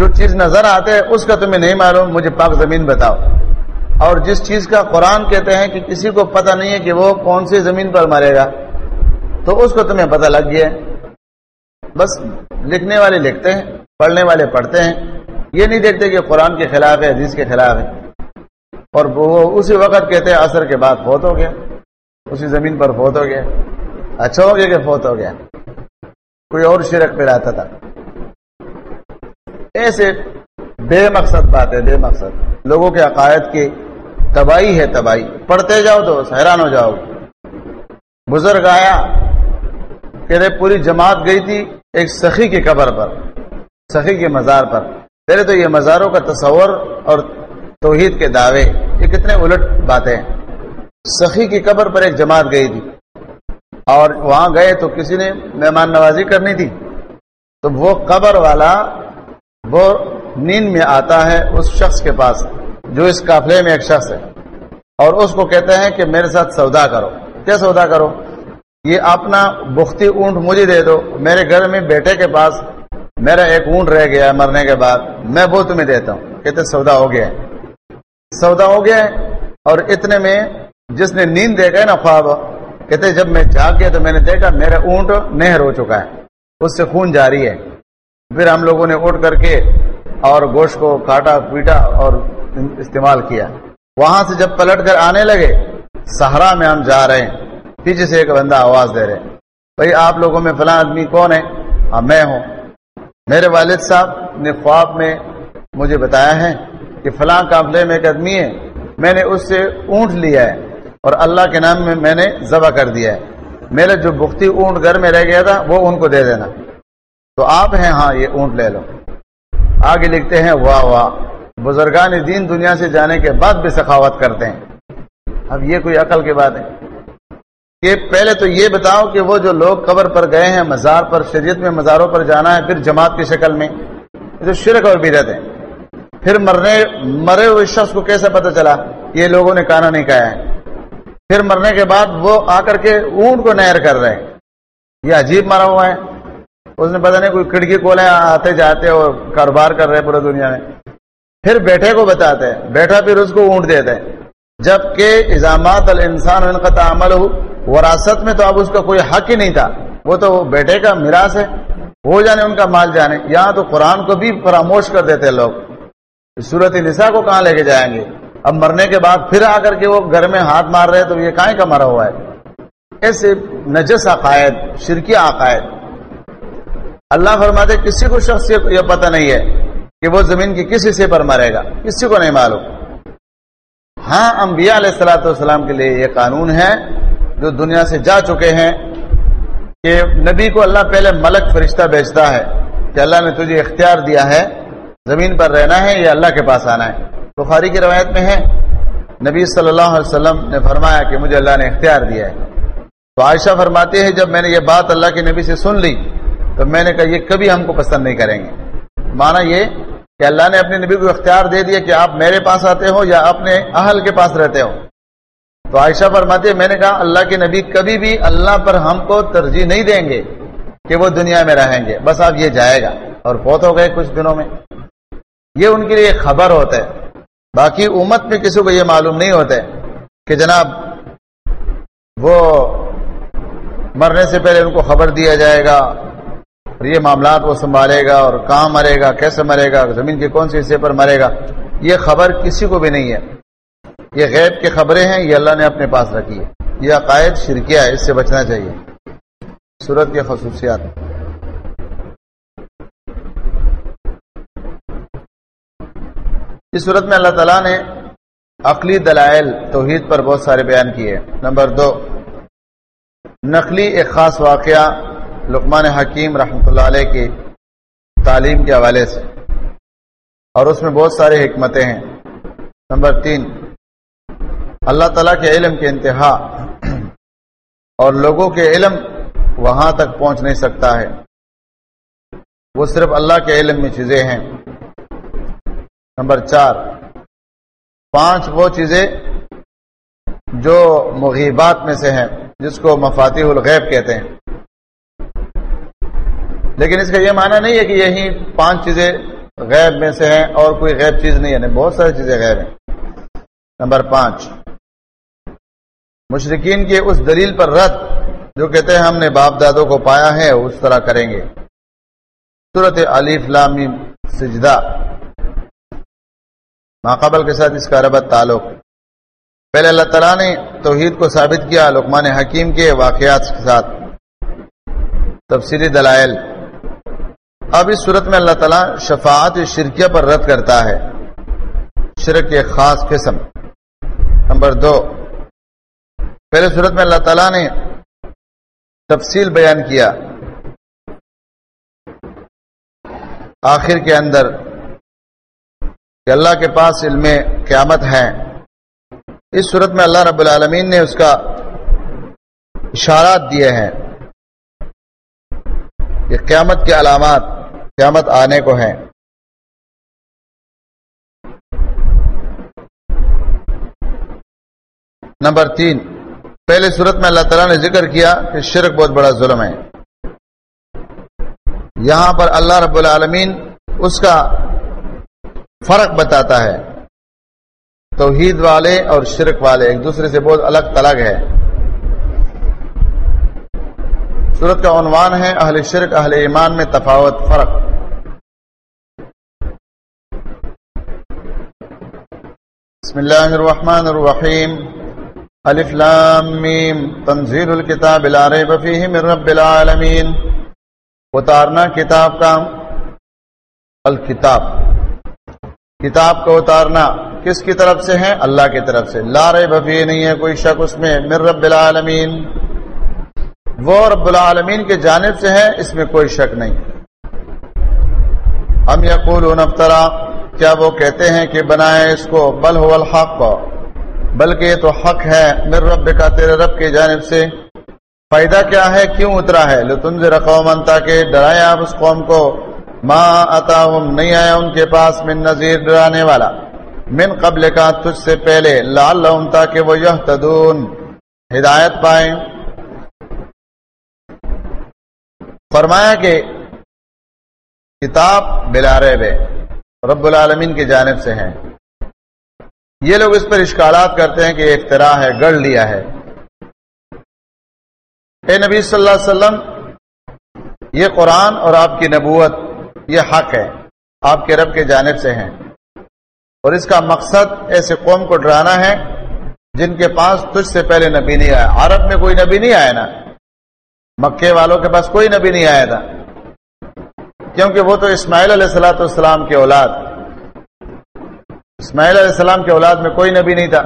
جو چیز نظر آتے ہے اس کا تمہیں نہیں معلوم، مجھے پاک زمین بتاؤ۔ اور جس چیز کا قرآن کہتے ہیں کہ کسی کو پتہ نہیں ہے کہ وہ کون سی زمین پر مرے گا، تو اس کو تمہیں پتہ لگ گیا بس لکھنے والے لکھتے ہیں، پڑھنے والے پڑھتے ہیں۔ یہ نہیں دیکھتے کہ قرآن کے خلاف ہے، حدیث کے خلاف ہے۔ اور وہ اسی وقت کہتے ہیں اثر کے بعد فوت ہو گیا۔ اسی زمین پر فوت ہو گیا۔ اچھا ہو گیا کہ فوت ہو گیا۔ کوئی اور شرک پہ رہتا تھا۔ ایسے بے مقصد بات ہے بے مقصد۔ لوگوں کے عقائد کی تباہی ہے تباہی۔ پڑھتے جاؤ تو حیران ہو جاؤ۔ بزرگ آیا کہ پوری جماعت گئی تھی ایک سخی کی قبر پر، سخی کے مزار پر۔ پہلے تو یہ مزاروں کا تصور اور توحید کے دعوے، یہ کتنے الٹ باتیں سخی کی قبر پر ایک جماعت گئی تھی۔ اور وہاں گئے تو کسی نے مہمان نوازی کرنی تھی۔ تو وہ قبر والا وہ نیند میں آتا ہے اس شخص کے پاس، جو اس قافلے میں ایک شخص ہے۔ اور اس کو کہتے ہیں کہ میرے ساتھ سودا کرو۔ کیا سودا کرو؟ یہ اپنا بختی اونٹ مجھے دے دو۔ میرے گھر میں بیٹے کے پاس میرا ایک اونٹ رہ گیا مرنے کے بعد۔ میں وہ تمہیں دیتا ہوں۔ کہتے سودا ہو گیا سودا ہو گیا اور اتنے میں جس نے نیند دیکھا ہے نا خواب، کہتے جب میں جاگ گیا تو میں نے دیکھا میرا اونٹ نہر ہو چکا ہے۔ اس سے خون جاری ہے۔ پھر ہم لوگوں نے اٹھ کر کے اور گوشت کو کاٹا، پیٹا اور استعمال کیا۔ وہاں سے جب پلٹ کر آنے لگے سہارا میں ہم جا رہے ہیں۔ پیچھے سے ایک بندہ آواز دے رہے بھائی، آپ لوگوں میں فلاں آدمی کون ہے؟ ہاں میں ہوں۔ میرے والد صاحب نے خواب میں مجھے بتایا ہے کہ فلاں قافلے میں ایک آدمی ہے، میں نے اس سے اونٹ لیا ہے اور اللہ کے نام میں میں نے ذبح کر دیا ہے۔ میرا جو بختی اونٹ گھر میں رہ گیا تھا، وہ ان کو دے دینا۔ تو آپ ہیں ہاں یہ اونٹ لے لو۔ آگے لکھتے ہیں، واہ واہ۔ بزرگان دین دنیا سے جانے کے بعد بھی سخاوت کرتے ہیں۔ اب یہ کوئی عقل کی بات ہے۔ کہ پہلے تو یہ بتاؤ کہ وہ جو لوگ قبر پر گئے ہیں، مزار پر، شریعت میں مزاروں پر جانا ہے، پھر جماعت کی شکل میں جو شرک اور بھی رہتے ہیں پھر مرنے، مرے ہوئے شخص کو کیسے پتہ چلا؟ یہ لوگوں نے کانا نہیں کہا ہے۔ پھر مرنے کے بعد وہ آ کر کے اونٹ کو نہر کر رہے ہیں۔ یہ عجیب مرا ہوا ہے۔ اس نے پتہ نہیں کوئی کھڑکی کھولے، آتے جاتے اور کاروبار کر رہے پورے دنیا میں۔ پھر بیٹھے کو بتاتے ہیں بیٹھا پھر اس کو اونٹ دیتے۔ ہیں جبکہ الزامات الانسان انقطع عمل ہو وراثت میں تو اب اس کا کوئی حق ہی نہیں تھا۔ وہ تو بیٹے کا میراث ہے۔ وہ جانے ان کا مال جانے۔ یہاں تو قرآن کو بھی فراموش کر دیتے لوگ۔ صورت نساء کو کہاں لے کے جائیں گے؟ اب مرنے کے بعد پھر آ کر کے وہ گھر میں ہاتھ مار رہے تو یہ کہیں کا مرا ہوا ہے؟ ایسے نجس عقائد شرکی عقائد۔ اللہ فرماتے کسی کو شخص یہ پتہ نہیں ہے کہ وہ زمین کی کس حصے پر مرے گا، کسی کو نہیں معلوم۔ ہاں انبیاء علیہ السلاۃ والسلام کے لیے یہ قانون ہے، جو دنیا سے جا چکے ہیں، کہ نبی کو اللہ پہلے ملک فرشتہ بیچتا ہے، کہ اللہ نے تجھے اختیار دیا ہے، زمین پر رہنا ہے یا اللہ کے پاس آنا ہے۔ بخاری کی روایت میں ہے، نبی صلی اللہ علیہ وسلم نے فرمایا کہ مجھے اللہ نے اختیار دیا ہے۔ تو عائشہ فرماتے ہیں، جب میں نے یہ بات اللہ کے نبی سے سن لی تو میں نے کہا یہ کبھی ہم کو پسند نہیں کریں گے۔ مانا یہ کہ اللہ نے اپنے نبی کو اختیار دے دیا کہ آپ میرے پاس آتے ہو یا اپنے اہل کے پاس رہتے ہو۔ تو عائشہ فرماتے ہیں، میں نے کہا، اللہ کے نبی کبھی بھی اللہ پر ہم کو ترجیح نہیں دیں گے کہ وہ دنیا میں رہیں گے۔ بس آپ یہ جائے گا اور پوت ہو گئے کچھ دنوں میں۔ یہ ان کے لیے خبر ہوتا ہے۔ باقی امت میں کسی کو یہ معلوم نہیں ہوتا کہ جناب وہ مرنے سے پہلے ان کو خبر دیا جائے گا۔ اور یہ معاملات وہ سنبھالے گا اور کہاں مرے گا، کیسے مرے گا، زمین کے کون سے حصے پر مرے گا، یہ خبر کسی کو بھی نہیں ہے۔ یہ غیب کی خبریں ہیں، یہ اللہ نے اپنے پاس رکھی ہے۔ یہ عقائد شرکیہ ہے، اس سے بچنا چاہیے۔ صورت کی خصوصیات۔ اس صورت میں اللہ تعالیٰ نے عقلی دلائل توحید پر بہت سارے بیان کیے۔ نمبر دو، نقلی ایک خاص واقعہ لقمان حکیم رحمۃ اللہ علیہ کی تعلیم کے حوالے سے۔ اور اس میں بہت سارے حکمتیں ہیں۔ نمبر تین، اللہ تعالیٰ کے علم کے انتہا۔ اور لوگوں کے علم وہاں تک پہنچ نہیں سکتا ہے۔ وہ صرف اللہ کے علم میں چیزیں ہیں۔ نمبر چار، پانچ وہ چیزیں جو مغیبات میں سے ہیں، جس کو مفاتی الغیب کہتے ہیں۔ لیکن اس کا یہ معنی نہیں ہے کہ یہی پانچ چیزیں غیب میں سے ہیں اور کوئی غیب چیز نہیں ہے۔ یعنی بہت ساری چیزیں غیب ہیں۔ نمبر پانچ مشرقین کے اس دلیل پر رد جو کہتے ہیں ہم نے باپ دادوں کو پایا ہے، اس طرح کریں گے۔ صورت علی فلامی سجدہ۔ ماقبل کے ساتھ اس کا ربط تعلق۔ پہلے اللہ تعالیٰ نے توحید کو ثابت کیا، لقمان حکیم کے واقعات کے ساتھ۔ تفصیلی دلائل۔ اب اس صورت میں اللہ تعالیٰ شفاعت شرکیہ پر رد کرتا ہے۔ شرک کے خاص قسم۔ نمبر دو۔ پہلے صورت میں اللہ تعالیٰ نے تفصیل بیان کیا۔ آخر کے اندر کہ اللہ کے پاس علم قیامت ہے۔ اس صورت میں اللہ رب العالمین نے اس کا اشارات دیے ہیں کہ قیامت کی علامات قیامت آنے کو ہیں۔ نمبر تین، پہلے صورت میں اللہ تعالیٰ نے ذکر کیا کہ شرک بہت بڑا ظلم ہے۔ یہاں پر اللہ رب العالمین اس کا فرق بتاتا ہے۔ توحید والے اور شرک والے ایک دوسرے سے بہت الگ تلگ ہے صورت کا عنوان ہے، اہل شرک، اہل ایمان میں تفاوت، فرق۔ بسم اللہ الرحمن الرحیم۔ الف لام میم۔ تنزیل الكتاب لا ریب فیہ من رب العالمین۔ اتارنا کتاب کا۔ الکتاب۔ کتاب کو اتارنا کس کی طرف سے ہے؟ اللہ کی طرف سے۔ لارے بفی نہیں ہے، کوئی شک اس میں۔ مر رب العالمین۔ وہ رب العالمین کے جانب سے ہے اس میں کوئی شک نہیں۔ ہم یقول نفترا کیا وہ کہتے ہیں کہ بنائے اس کو؟ بل ہو الحق، بلکہ یہ تو حق ہے مر رب کا تیرے رب کی جانب سے۔ فائدہ کیا ہے؟ کیوں اترا ہے؟ لطن رقوم تاکہ ڈرائے آپ اس قوم کو۔ ماں اتا نہیں آیا ان کے پاس من نذیر ڈرانے والا۔ من قبل کا تجھ سے پہلے لال تاکہ وہ یہ تدون ہدایت پائیں۔ فرمایا کہ کتاب بلارے بے رب العالمین کی جانب سے ہیں۔ یہ لوگ اس پر اشکالات کرتے ہیں کہ یہ افطرا ہے، گڑھ لیا ہے۔ اے نبی صلی اللہ علیہ وسلم، یہ قرآن اور آپ کی نبوت، یہ حق ہے۔ آپ کے رب کے جانب سے ہیں۔ اور اس کا مقصد ایسے قوم کو ڈرانا ہے جن کے پاس تجھ سے پہلے نبی نہیں آیا۔ عرب میں کوئی نبی نہیں آیا نا۔ مکے والوں کے پاس کوئی نبی نہیں آیا تھا۔ کیونکہ وہ تو اسماعیل علیہ السلاۃ والسلام کے اولاد۔ اسماعیل علیہ السلام کے اولاد میں کوئی نبی نہیں تھا۔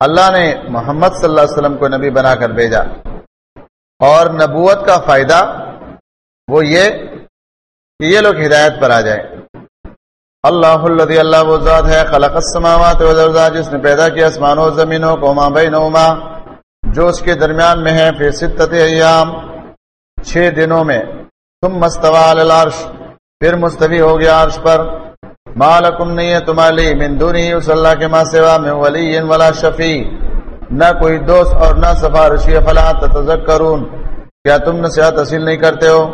اللہ نے محمد صلی اللہ علیہ وسلم کو نبی بنا کر بھیجا۔ اور نبوت کا فائدہ وہ یہ کہ یہ لوگ ہدایت پر آ جائیں۔ اللہ الذي اللہ وہ ذات ہے، خلق السماوات والارض، جس نے پیدا کیا اسمانوں و زمینوں کو ما بینہما۔ جو اس کے درمیان میں ہے فی ستت ایام، چھ دنوں میں۔ تم مستوى علی العرش، پھر مستوی ہو گیا عرش پر۔ مالکم نہیں ہے تمہاری من دونی اس اللہ کے ماں سوا میں ولی ولا شفیع۔ نہ کوئی دوست اور نہ سفارشی فلا تتذکرون۔ کیا تم نصیحت حاصل نہیں کرتے ہو؟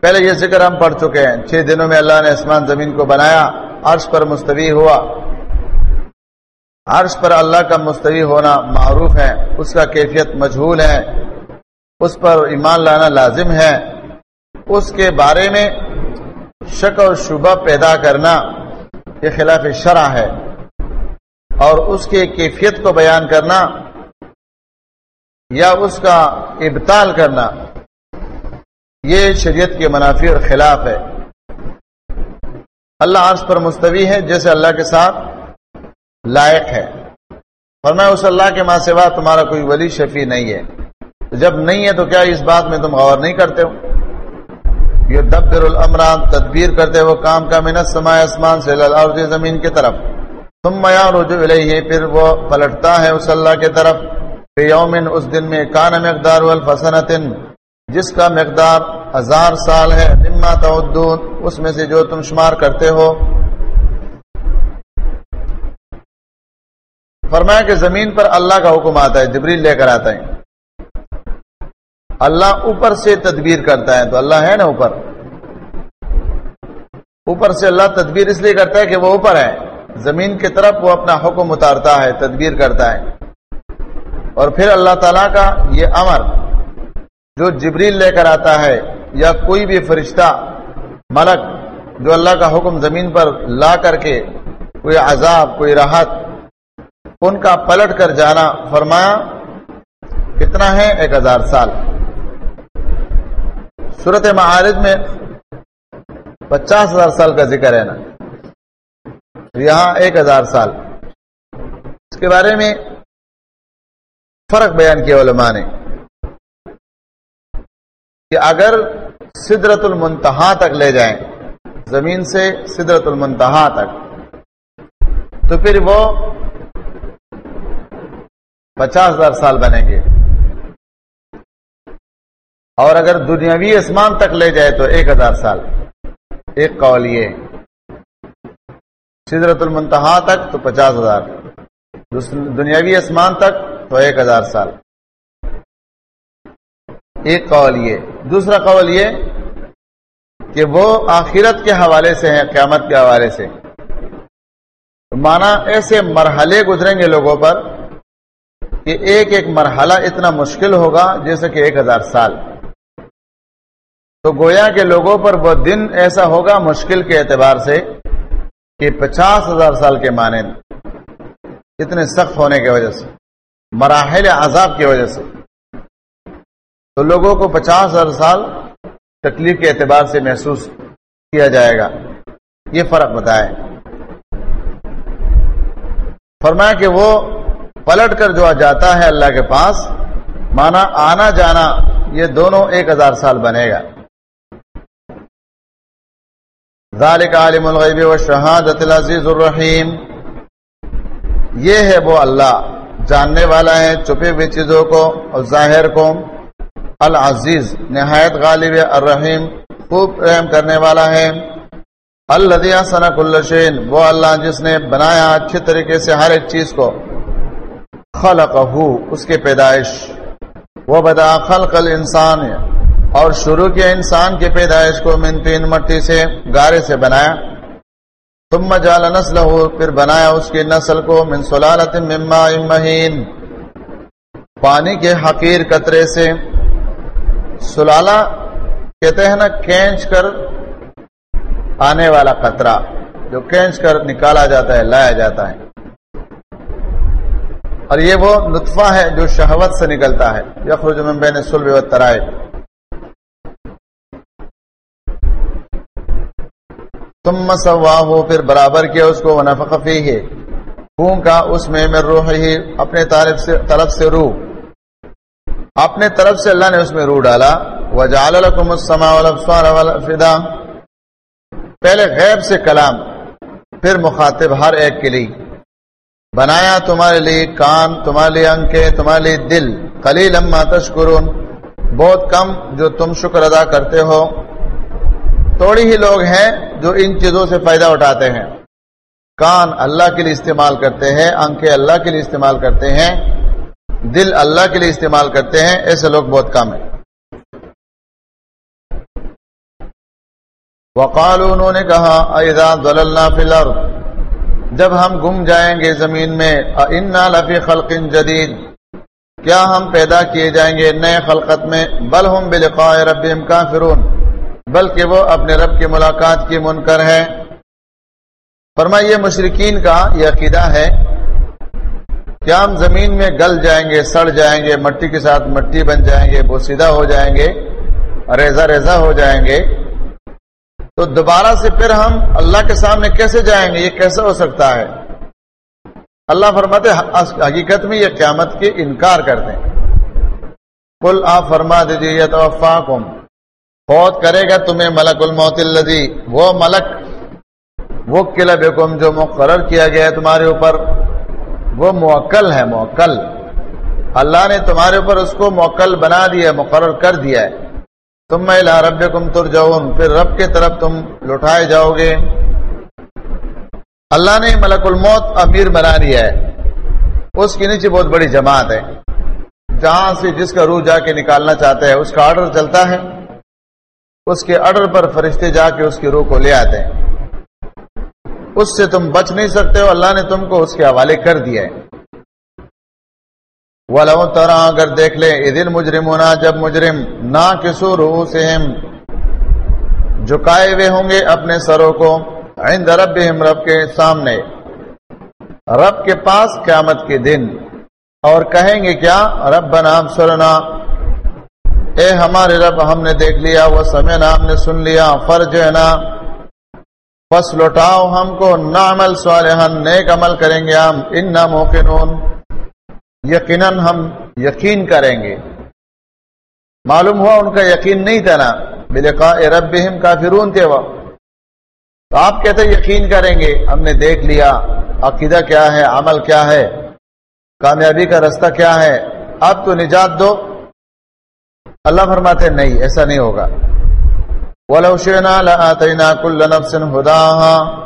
پہلے یہ ذکر ہم پڑھ چکے ہیں۔ چھ دنوں میں اللہ نے آسمان زمین کو بنایا، عرش پر مستوی ہوا۔ عرش پر اللہ کا مستوی ہونا معروف ہے، اس کا کیفیت مجھول ہے، اس پر ایمان لانا لازم ہے۔ اس کے بارے میں شک اور شبہ پیدا کرنا یہ خلاف شرع ہے۔ اور اس کے کیفیت کو بیان کرنا یا اس کا ابتال کرنا، یہ شریعت کے منافی اور خلاف ہے۔ اللہ عرض پر مستوی ہے، جیسے اللہ کے ساتھ لائق ہے۔ اور میں اس اللہ کے ماں سوا تمہارا کوئی ولی شفیع نہیں ہے۔ جب نہیں ہے تو کیا اس بات میں تم غور نہیں کرتے ہو؟ یہ دبر العمران تدبیر کرتے ہو، کام کا منت سمائے آسمان سے زمین کی طرف۔ تم میاں رجوع علیہ پھر وہ پلٹتا ہے اس اللہ کی طرف۔ یومن، اس دن میں کان مقدار الفسنت جس کا مقدار ہزار سال ہے۔ مما تعدون، اس میں سے جو تم شمار کرتے ہو۔ فرمایا کہ زمین پر اللہ کا حکم آتا ہے، جبریل لے کر آتا ہے۔ اللہ اوپر سے تدبیر کرتا ہے، تو اللہ ہے نا اوپر۔ اوپر سے اللہ تدبیر اس لیے کرتا ہے کہ وہ اوپر ہے۔ زمین کی طرف وہ اپنا حکم اتارتا ہے، تدبیر کرتا ہے۔ اور پھر اللہ تعالیٰ کا یہ امر، جو جبریل لے کر آتا ہے یا کوئی بھی فرشتہ، ملک، جو اللہ کا حکم زمین پر لا کر کے، کوئی عذاب، کوئی راحت ان کا پلٹ کر جانا فرمایا، کتنا ہے؟ ایک ہزار سال۔ صورت معارض میں پچاس ہزار سال کا ذکر ہے نا۔ یہاں ایک ہزار سال۔ اس کے بارے میں فرق بیان کیا علماء نے۔ کہ اگر سدرت المنتہا تک لے جائیں، زمین سے سدرت المنتہا تک، تو پھر وہ پچاس ہزار سال بنیں گے۔ اور اگر دنیاوی اسمان تک لے جائے تو ایک ہزار سال۔ ایک قول یہ۔ سدرت المنتہا تک تو پچاس ہزار۔ دنیاوی اسمان تک تو ایک ہزار سال۔ ایک قول یہ۔ دوسرا قول یہ کہ وہ آخرت کے حوالے سے ہیں، قیامت کے حوالے سے۔ مانا ایسے مرحلے گزریں گے لوگوں پر کہ ایک ایک مرحلہ اتنا مشکل ہوگا جیسے کہ ایک ہزار سال۔ تو گویا کے لوگوں پر وہ دن ایسا ہوگا مشکل کے اعتبار سے کہ پچاس ہزار سال کے معنی اتنے سخت ہونے کی وجہ سے، مراحل عذاب کی وجہ سے۔ تو لوگوں کو پچاس ہزار سال تکلیف کے اعتبار سے محسوس کیا جائے گا۔ یہ فرق بتائے فرمایا کہ وہ پلٹ کر جو جاتا ہے اللہ کے پاس، مانا آنا جانا، یہ دونوں ایک ہزار سال بنے گا۔ ذالک عالم الغیب و شہادت العزیز الرحیم۔ یہ ہے وہ اللہ، جاننے والا ہے چھپے ہوئی چیزوں کو اور ظاہر کو۔ العزیز، نہایت غالب الرحیم، خوب رحم کرنے والا ہے۔ اللہ صنع الشین وہ اللہ جس نے بنایا اچھے طریقے سے ہر ایک چیز کو۔ خلق اس کے پیدائش۔ وہ بدا خلق الانسان اور شروع کیا انسان کی پیدائش کو من تین مٹی سے، گارے سے بنایا۔ تم جال نسل ہو پھر بنایا اس کی نسل کو من سلالت مما مہین۔ پانی کے حقیر قطرے سے۔ سلالہ کہتے ہیں نا کینچ کر آنے والا قطرہ، جو کینچ کر نکالا جاتا ہے، لایا جاتا ہے۔ اور یہ وہ لطفہ ہے جو شہوت سے نکلتا ہے، یخرج من بین سلب و ترائے تم مسوا ہو پھر برابر کیا اس کو نفقفی ہے خون کا اس میں میں روح ہی اپنے طرف سے طرف سے روح۔ اپنے طرف سے اللہ نے اس میں روح ڈالا۔ وجعل لكم السماء والابصار والافئدہ۔ پہلے غیب سے کلام، پھر مخاطب ہر ایک کے لیے۔ بنایا تمہارے لیے کان، تمہارے لیے انکے، تمہارے لیے دل۔ قلیل اما تشکرون۔ بہت کم جو تم شکر ادا کرتے ہو۔ توڑی ہی لوگ ہیں جو ان چیزوں سے فائدہ اٹھاتے ہیں۔ کان اللہ کے لیے استعمال کرتے ہیں، انکے اللہ کے لیے استعمال کرتے ہیں۔ دل اللہ کے لیے استعمال کرتے ہیں، ایسے لوگ بہت کم ہیں۔ وقال انہوں نے کہا ایزا ضللنا فی الارض؟ جب ہم گم جائیں گے زمین میں انا لفی خلق جدید کیا ہم پیدا کیے جائیں گے نئے خلقت میں؟ بل ہم بلقاء ربهم کافرون۔ بلکہ وہ اپنے رب کی ملاقات کی منکر ہے فرمائیے مشرقین کا یہ عقیدہ ہے، کیا ہم زمین میں گل جائیں گے، سڑ جائیں گے، مٹی کے ساتھ مٹی بن جائیں گے، بوسیدہ ہو جائیں گے ریزا ریزا ہو جائیں گے؟ تو دوبارہ سے پھر ہم اللہ کے سامنے کیسے جائیں گے؟ یہ کیسے ہو سکتا ہے؟ اللہ فرماتے حقیقت میں یہ قیامت کے انکار کرتے ہیں۔ کل آپ فرما دیجیے تو فوت کرے گا تمہیں ملک الموت الدی وہ ملک، وہ قلعہ بیکم جو مقرر کیا گیا ہے تمہارے اوپر۔ وہ موکل ہے، موکل۔ اللہ نے تمہارے اوپر اس کو موکل بنا دیا مقرر کر دیا ہے۔ تم میں رب کم تر پھر رب کے طرف تم لٹائے جاؤ گے۔ اللہ نے ملک الموت امیر بنا دیا ہے۔ اس کے نیچے بہت بڑی جماعت ہے۔ جہاں سے جس کا روح جا کے نکالنا چاہتا ہے، اس کا آرڈر چلتا ہے۔ اس کے آرڈر پر فرشتے جا کے اس کی روح کو لے آتے ہیں۔ اس سے تم بچ نہیں سکتے ہو اللہ نے تم کو اس کے حوالے کر دیا ہے۔ ولو ترا اگر دیکھ لے ادل مجرم ہونا جب مجرم، نہ کسو روح سے جھکائے ہوئے ہوں گے اپنے سروں کو عند ربہم، رب کے سامنے۔ رب کے پاس قیامت کے دن۔ اور کہیں گے کیا؟ رب بنام سرنا اے ہمارے رب، ہم نے دیکھ لیا، وہ سمے نا ہم نے سن لیا فرج ہے نا بس لوٹاؤ ہم کو نامل صالحن نیک عمل کریں گے ہم۔ ان نہ موقن یقیناً ہم یقین کریں گے۔ معلوم ہوا ان کا یقین نہیں تھا نا۔ بلقاء ربہم کافرون تھے وہ۔ تو آپ کہتے یقین کریں گے؟ ہم نے دیکھ لیا۔ عقیدہ کیا ہے؟ عمل کیا ہے؟ کامیابی کا رستہ کیا ہے؟ اب تو نجات دو۔ اللہ فرماتے نہیں، ایسا نہیں ہوگا۔ وَلَوْ شِئْنَا لَآتَيْنَا كُلَّ نَفْسٍ هُدَاهَا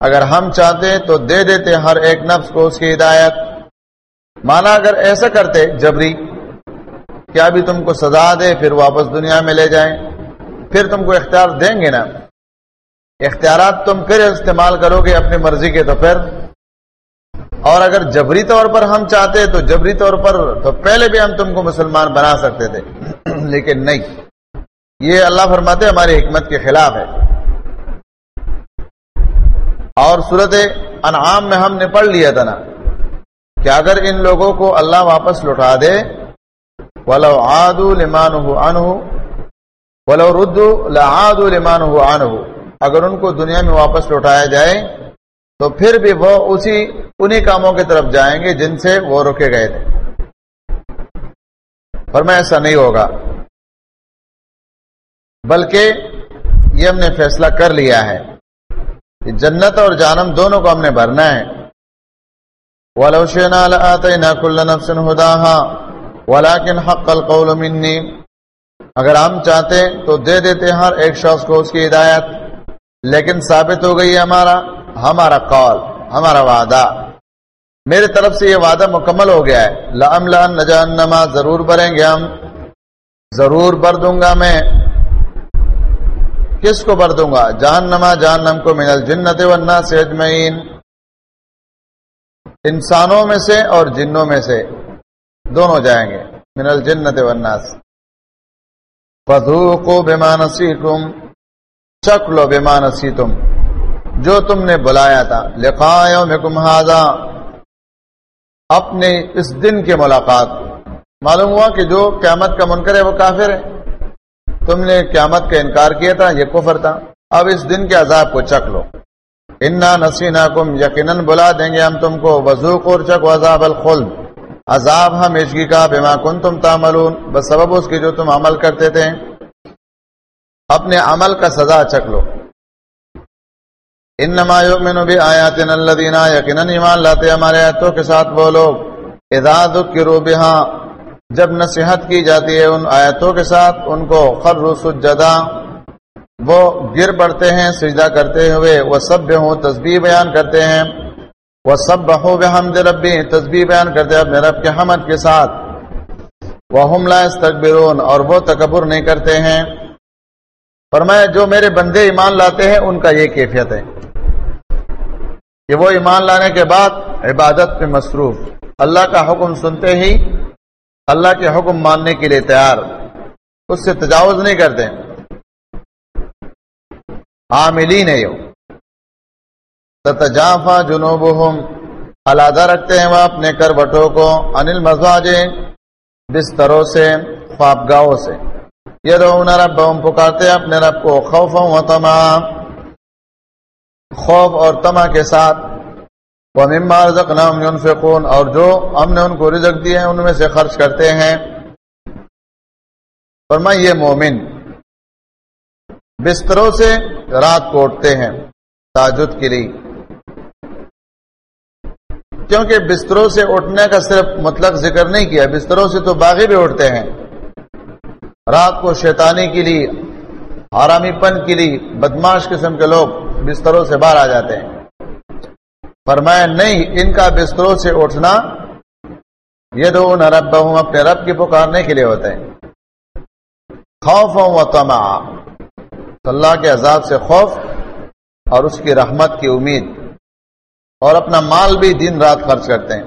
اگر ہم چاہتے تو دے دیتے ہر ایک نفس کو اس کی ہدایت۔ مانا اگر ایسا کرتے جبری کیا بھی تم کو سزا دے، پھر واپس دنیا میں لے جائیں، پھر تم کو اختیار دیں گے نا؟ اختیارات تم پھر استعمال کرو گے اپنی مرضی کے تو پھر۔ اور اگر جبری طور پر ہم چاہتے، تو جبری طور پر تو پہلے بھی ہم تم کو مسلمان بنا سکتے تھے۔ لیکن نہیں۔ یہ اللہ فرماتے، ہماری حکمت کے خلاف ہے۔ اور صورت انعام میں ہم نے پڑھ لیا تھا نا۔ کہ اگر ان لوگوں کو اللہ واپس لوٹا دے، ولو آدو لمان ولو ردو لعاد لمان اگر ان کو دنیا میں واپس لوٹایا جائے، تو پھر بھی وہ اسی، انہی کاموں کی طرف جائیں گے جن سے وہ رکے گئے تھے۔ پر میں ایسا نہیں ہوگا، بلکہ یہ ہم نے فیصلہ کر لیا ہے کہ جنت اور جانم دونوں کو ہم نے بھرنا ہے۔ وَلَوْشِنَا لَآتَيْنَا كُلَّ نَفْسٍ هُدَاهَا وَلَكِنْ حَقَّ الْقَوْلُ مِنِّي اگر ہم چاہتے تو دے دیتے ہر ایک شخص کو اس کی ہدایت۔ لیکن ثابت ہو گئی ہمارا ہمارا قول، ہمارا وعدہ۔ میرے طرف سے یہ وعدہ مکمل ہو گیا ہے۔ لم لان نجانما ضرور بھریں گے ہم۔ ضرور بھر دوں گا میں۔ کس کو بھر دوں گا؟ جان نما جان نم کو من الجنت والناس اجمعین۔ انسانوں میں سے اور جنوں میں سے دونوں جائیں گے، من الجنت والناس۔ فذوقوا بما نسیتم چک لو بما نسیتم۔ جو تم نے بلایا تھا، لقاء یومکم هذا اپنے اس دن کے ملاقات۔ معلوم ہوا کہ جو قیامت کا منکر ہے، وہ کافر ہے۔ تم نے قیامت کا انکار کیا تھا، یہ کفر تھا۔ اب اس دن کے عذاب کو چک لو۔ انا نسینا کم یقیناً بلا دیں گے ہم تم کو وضوق اور چک عذاب الخلد۔ عذاب ہمیشگی کا بما کن تم تاملون بس سبب اس کی جو تم عمل کرتے تھے۔ اپنے عمل کا سزا چک لو۔ انما یؤمن بآیاتنا الذین یقینا ایمان لاتے ہمارے آیاتوں کے ساتھ وہ لوگ۔ اذا ذکروا بها جب نصیحت کی جاتی ہے ان آیتوں کے ساتھ، ان کو خروا سجدا۔ وہ گر پڑتے ہیں، سجدہ کرتے ہوئے، وہ سب ہوں، تسبیح بیان کرتے ہیں۔ وہ سب بہو بحمد ربی، تسبیح بیان کرتے ہیں۔ اپنے رب کے حمد کے ساتھ۔ وہ ہم لا اور وہ تکبر نہیں کرتے ہیں۔ فرمایا، جو میرے بندے ایمان لاتے ہیں، ان کا یہ کیفیت ہے۔ کہ وہ ایمان لانے کے بعد عبادت پہ مصروف۔ اللہ کا حکم سنتے ہی، اللہ کے حکم ماننے کے لیے تیار۔ اس سے تجاوز نہیں کرتے۔ عاملین ہے تجافا جنوب علادہ رکھتے ہیں وہ اپنے کر بٹوں کو۔ انل مزاج بستروں سے، خوابگاہوں سے۔ یہ رونا رب پکارتے اپنے رب کو خوف و تمام خوف اور تما کے ساتھ۔ وہ ممار فکون اور جو ہم نے ان کو رزق دیے ہیں، ان میں سے خرچ کرتے ہیں۔ فرما یہ مومن بستروں سے رات کو اٹھتے ہیں تاجد کے لیے۔ کیونکہ بستروں سے اٹھنے کا صرف مطلب ذکر نہیں کیا، بستروں سے تو باغی بھی اٹھتے ہیں۔ رات کو شیطانی کے لیے آرامی پن کے لیے بدماش قسم کے لوگ بستروں سے باہر آ جاتے ہیں۔ فرمایا، نہیں، ان کا بستروں سے اٹھنا یہ دو رب ہوں اپنے رب کی پکارنے کے لیے ہوتے ہیں خوف و تما اللہ کے عذاب سے خوف اور اس کی رحمت کی امید اور اپنا مال بھی دن رات خرچ کرتے ہیں۔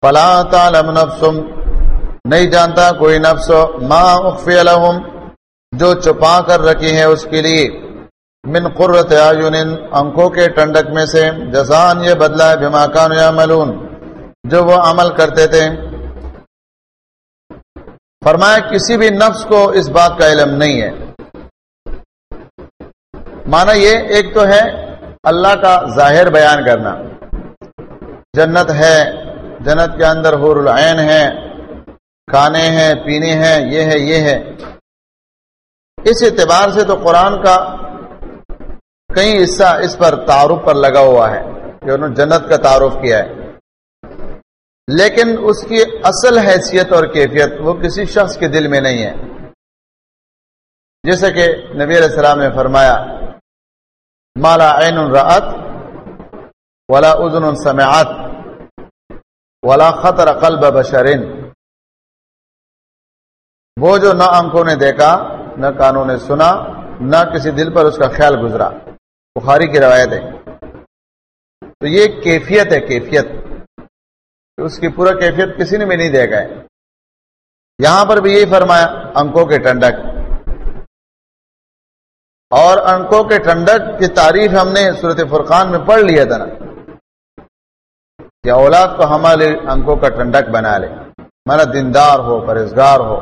فلا تعلم نفس، نہیں جانتا کوئی نفس، ما اخفی لهم، جو چھپا کر رکھی ہے اس کے لیے۔ من قرت اعین انکھوں کے ٹنڈک میں سے۔ جزان یہ بدلا ہے، بما کانوا یعملون جو وہ عمل کرتے تھے۔ فرمایا، کسی بھی نفس کو اس بات کا علم نہیں ہے۔ مانا یہ ایک تو ہے اللہ کا ظاہر بیان کرنا۔ جنت ہے، جنت کے اندر حور العین ہے کھانے ہیں، پینے ہیں، یہ ہے یہ ہے۔ اس اعتبار سے تو قرآن کا کئی حصہ اس پر تعارف پر لگا ہوا ہے، کہ انہوں نے جنت کا تعارف کیا ہے۔ لیکن اس کی اصل حیثیت اور کیفیت وہ کسی شخص کے دل میں نہیں ہے۔ جیسے کہ نبی علیہ السلام نے فرمایا مالا عین الرعت ولا ادن سمعت ولا خطر قلب بشرین۔ وہ جو نہ آنکھوں نے دیکھا، نہ کانوں نے سنا، نہ کسی دل پر اس کا خیال گزرا۔ بخاری کی روایت ہے۔ تو یہ کیفیت ہے، کیفیت۔ اس کی پورا کیفیت کسی نے بھی نہیں دیکھا ہے۔ یہاں پر بھی یہی فرمایا انکوں کے ٹنڈک اور انکوں کے ٹنڈک کی تعریف ہم نے صورت فرقان میں پڑھ لیا تھا نا کہ اولاد کو ہمارے انکوں کا ٹنڈک بنا لے۔ مانا دیندار ہو پرہزگار ہو۔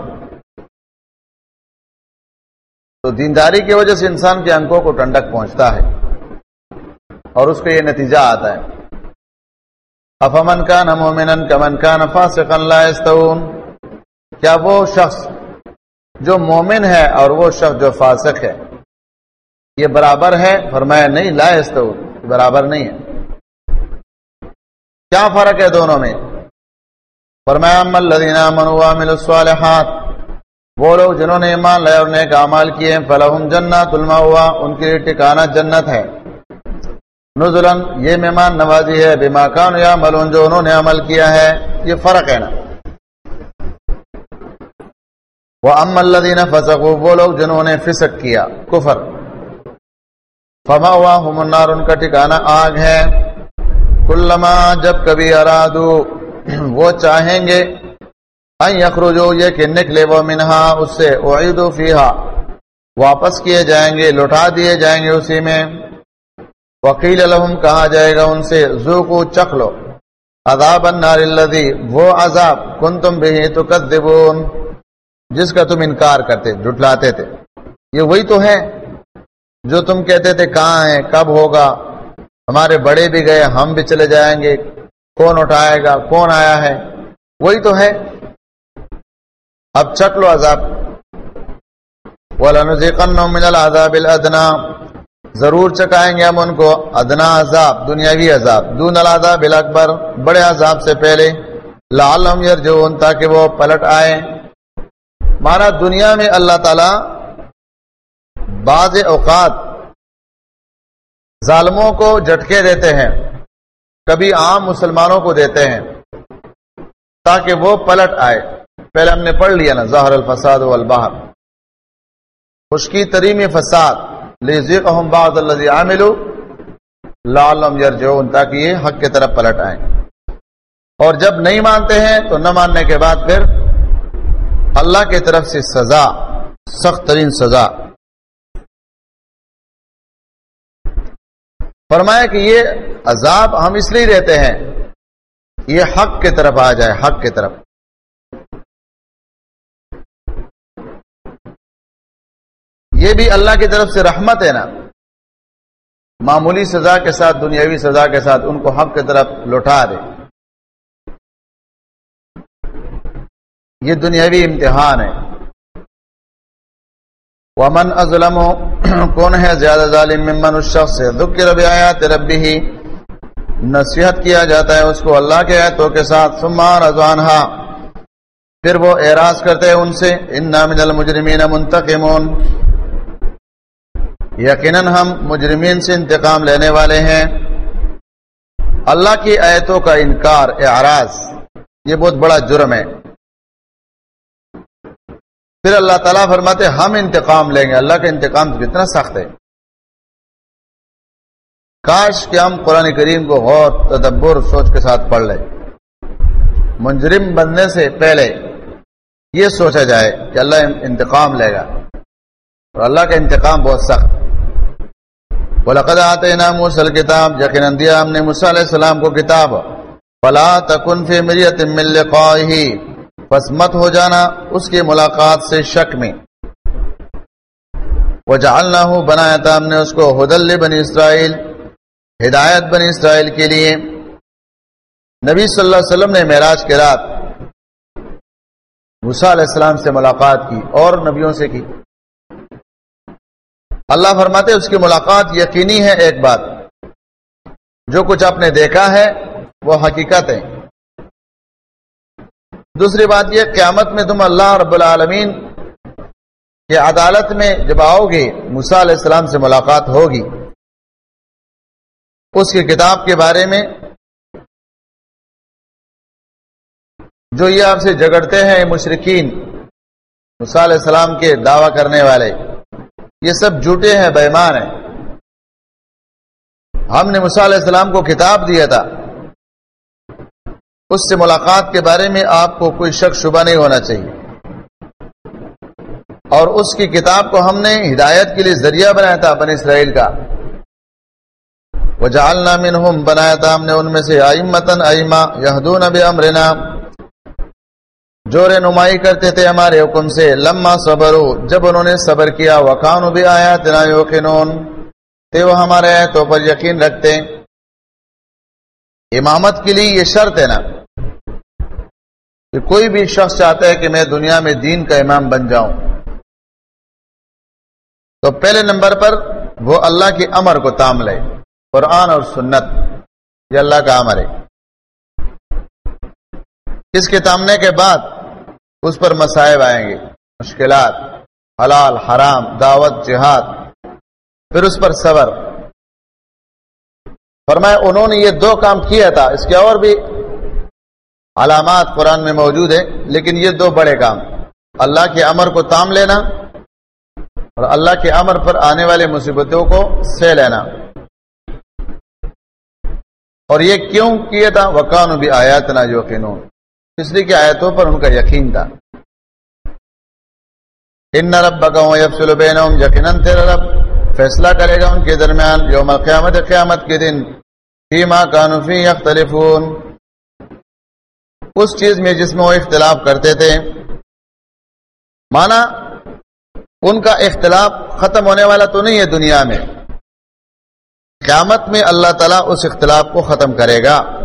تو دینداری کی وجہ سے انسان کے انکوں کو ٹنڈک پہنچتا ہے۔ اور اس کا یہ نتیجہ آتا ہے۔ افمن کا نمومن کمن کا نفا استون کیا وہ شخص جو مومن ہے اور وہ شخص جو فاسق ہے۔ یہ برابر ہے؟ فرمایا نہیں، لا استون برابر نہیں ہے۔ کیا فرق ہے دونوں میں؟ فرمایا الذین منوا الصالحات، وہ لوگ جنہوں نے ایمان لیا اور نیک اعمال کیے، فلہم جنات المأوا ان کے لیے ٹھکانہ جنت ہے۔ نزلن یہ مہمان نوازی ہے، بما کان یا ملون جو انہوں نے عمل کیا ہے، یہ فرق ہے نا۔ وہ ام الذین فسقوا، وہ لوگ جنہوں نے فسق کیا، کفر۔ فما ہوا ہم النار، ان کا ٹھکانہ آگ ہے۔ کلما جب کبھی ارادو، وہ چاہیں گے یخرجو، یہ کہ نکلے وہ منہا، اس سے اعیدو فیہا۔ واپس کیے جائیں گے لوٹا دیے جائیں گے اسی میں۔ وکیل الحم کہا جائے گا ان سے زو کو چکھ لو۔ عذاب النار الذی، وہ عذاب کن تم بھی تو جس کا تم انکار کرتے جٹلاتے تھے۔ یہ وہی تو ہے۔ جو تم کہتے تھے کہاں ہے کب ہوگا؟ ہمارے بڑے بھی گئے، ہم بھی چلے جائیں گے۔ کون اٹھائے گا؟ کون آیا ہے؟ وہی تو ہے۔ اب چک لو عذاب۔ وَلَنُزِقَنَّهُ مِنَ الْعَذَابِ الْأَدْنَى۔ ضرور چکائیں گے ہم ان کو۔ ادنا عذاب، دنیاوی عذاب۔ دون العذاب الاکبر۔ بڑے عذاب سے پہلے۔ لعلہم یرجون تاکہ وہ پلٹ آئے مانا دنیا میں اللہ تعالی بعض اوقات ظالموں کو جھٹکے دیتے ہیں، کبھی عام مسلمانوں کو دیتے ہیں، تاکہ وہ پلٹ آئے۔ پہلے ہم نے پڑھ لیا نا، ظاہر الفساد والبحر۔ خشکی تریم فساد۔ لیزیقہم بعض اللذی عاملو لعلم یرجعون، تاکہ یہ حق کی طرف پلٹ آئیں۔ اور جب نہیں مانتے ہیں تو نہ ماننے کے بعد پھر اللہ کی طرف سے سزا، سخت ترین سزا۔ فرمایا کہ یہ عذاب ہم اس لیے رہتے ہیں، یہ حق کی طرف آ جائے، حق کی طرف۔ یہ بھی اللہ کی طرف سے رحمت ہے نا۔ معمولی سزا کے ساتھ، دنیاوی سزا کے ساتھ ان کو حق کی طرف لوٹا دے۔ یہ دنیاوی امتحان ہے۔ ومن ازلم کون ہے زیادہ ظالم ممن اس شخص سے؟ دکھ کی رب آیات ربی ہی نصیحت کیا جاتا ہے اس کو اللہ کے آیتوں کے ساتھ سمان ازوانہا پھر وہ اعراض کرتے ہیں ان سے ان من المجرمین منتقمون۔ یقیناً ہم مجرمین سے انتقام لینے والے ہیں۔ اللہ کی ایتوں کا انکار، اعراض، یہ بہت بڑا جرم ہے۔ پھر اللہ تعالیٰ فرماتے ہم انتقام لیں گے۔ اللہ کا انتقام کتنا سخت ہے۔ کاش کہ ہم قرآن کریم کو غور، تدبر، سوچ کے ساتھ پڑھ لیں۔ منجرم بننے سے پہلے یہ سوچا جائے کہ اللہ انتقام لے گا۔ اور اللہ کا انتقام بہت سخت۔ بلقد آتے نا موسل کتاب یقین دیا ہم نے موسیٰ علیہ السلام کو کتاب۔ فلا تکن فی مریت من لقائه۔ پس مت ہو جانا اس کی ملاقات سے شک میں۔ وجعلناه بنایا تھا ہم نے اس کو ہدل بنی اسرائیل، ہدایت بنی اسرائیل کے لیے۔ نبی صلی اللہ علیہ وسلم نے معراج کے رات موسیٰ علیہ السلام سے ملاقات کی اور نبیوں سے کی۔ اللہ فرماتے اس کی ملاقات یقینی ہے ایک بات۔ جو کچھ آپ نے دیکھا ہے، وہ حقیقت ہے۔ دوسری بات یہ قیامت میں تم اللہ رب العالمین کی عدالت میں جب آؤ گے، موسیٰ علیہ السلام سے ملاقات ہوگی۔ اس کی کتاب کے بارے میں جو یہ آپ سے جگڑتے ہیں مشرقین موسیٰ علیہ السلام کے دعوی کرنے والے، یہ سب جھوٹے ہیں بےمان ہیں۔ ہم نے موسیٰ علیہ السلام کو کتاب دیا تھا۔ اس سے ملاقات کے بارے میں آپ کو کوئی شک شبہ نہیں ہونا چاہیے۔ اور اس کی کتاب کو ہم نے ہدایت کے لیے ذریعہ بنایا تھا بن اسرائیل کا۔ وہ جالنا منہم بنایا تھا ہم نے ان میں سے آئمتن آئما یہدون اب امرنا جو رہنمائی کرتے تھے ہمارے حکم سے، لما صبر جب انہوں نے صبر کیا وقان بھی آیا تنا یوقنون۔ تے وہ ہمارے تو پر یقین رکھتے۔ ہیں امامت کے لیے یہ شرط ہے نا کہ کوئی بھی شخص چاہتا ہے کہ میں دنیا میں دین کا امام بن جاؤں، تو پہلے نمبر پر وہ اللہ کے امر کو تام لے، قرآن اور سنت، یہ اللہ کا امر ہے۔ اس کے تامنے کے بعد اس پر مسائب آئیں گے، مشکلات، حلال، حرام، دعوت، جہاد، پھر اس پر صبر۔ فرمایا، انہوں نے یہ دو کام کیا تھا۔ اس کے اور بھی علامات قرآن میں موجود ہیں، لیکن یہ دو بڑے کام۔ اللہ کے امر کو تام لینا اور اللہ کے امر پر آنے والے مصیبتوں کو سہ لینا۔ اور یہ کیوں کیا تھا؟ وکان بھی آیات نہ جو اس لیے کہ آیتوں پر ان کا یقین تھا۔ ان رب یفصل یقیناً تیرا رب فیصلہ کرے گا ان کے درمیان یوم قیامت قیامت کے دن۔ فیما کانفی یختلفون۔ اس چیز میں جس میں وہ اختلاف کرتے تھے۔ مانا ان کا اختلاف ختم ہونے والا تو نہیں ہے دنیا میں۔ قیامت میں اللہ تعالیٰ اس اختلاف کو ختم کرے گا۔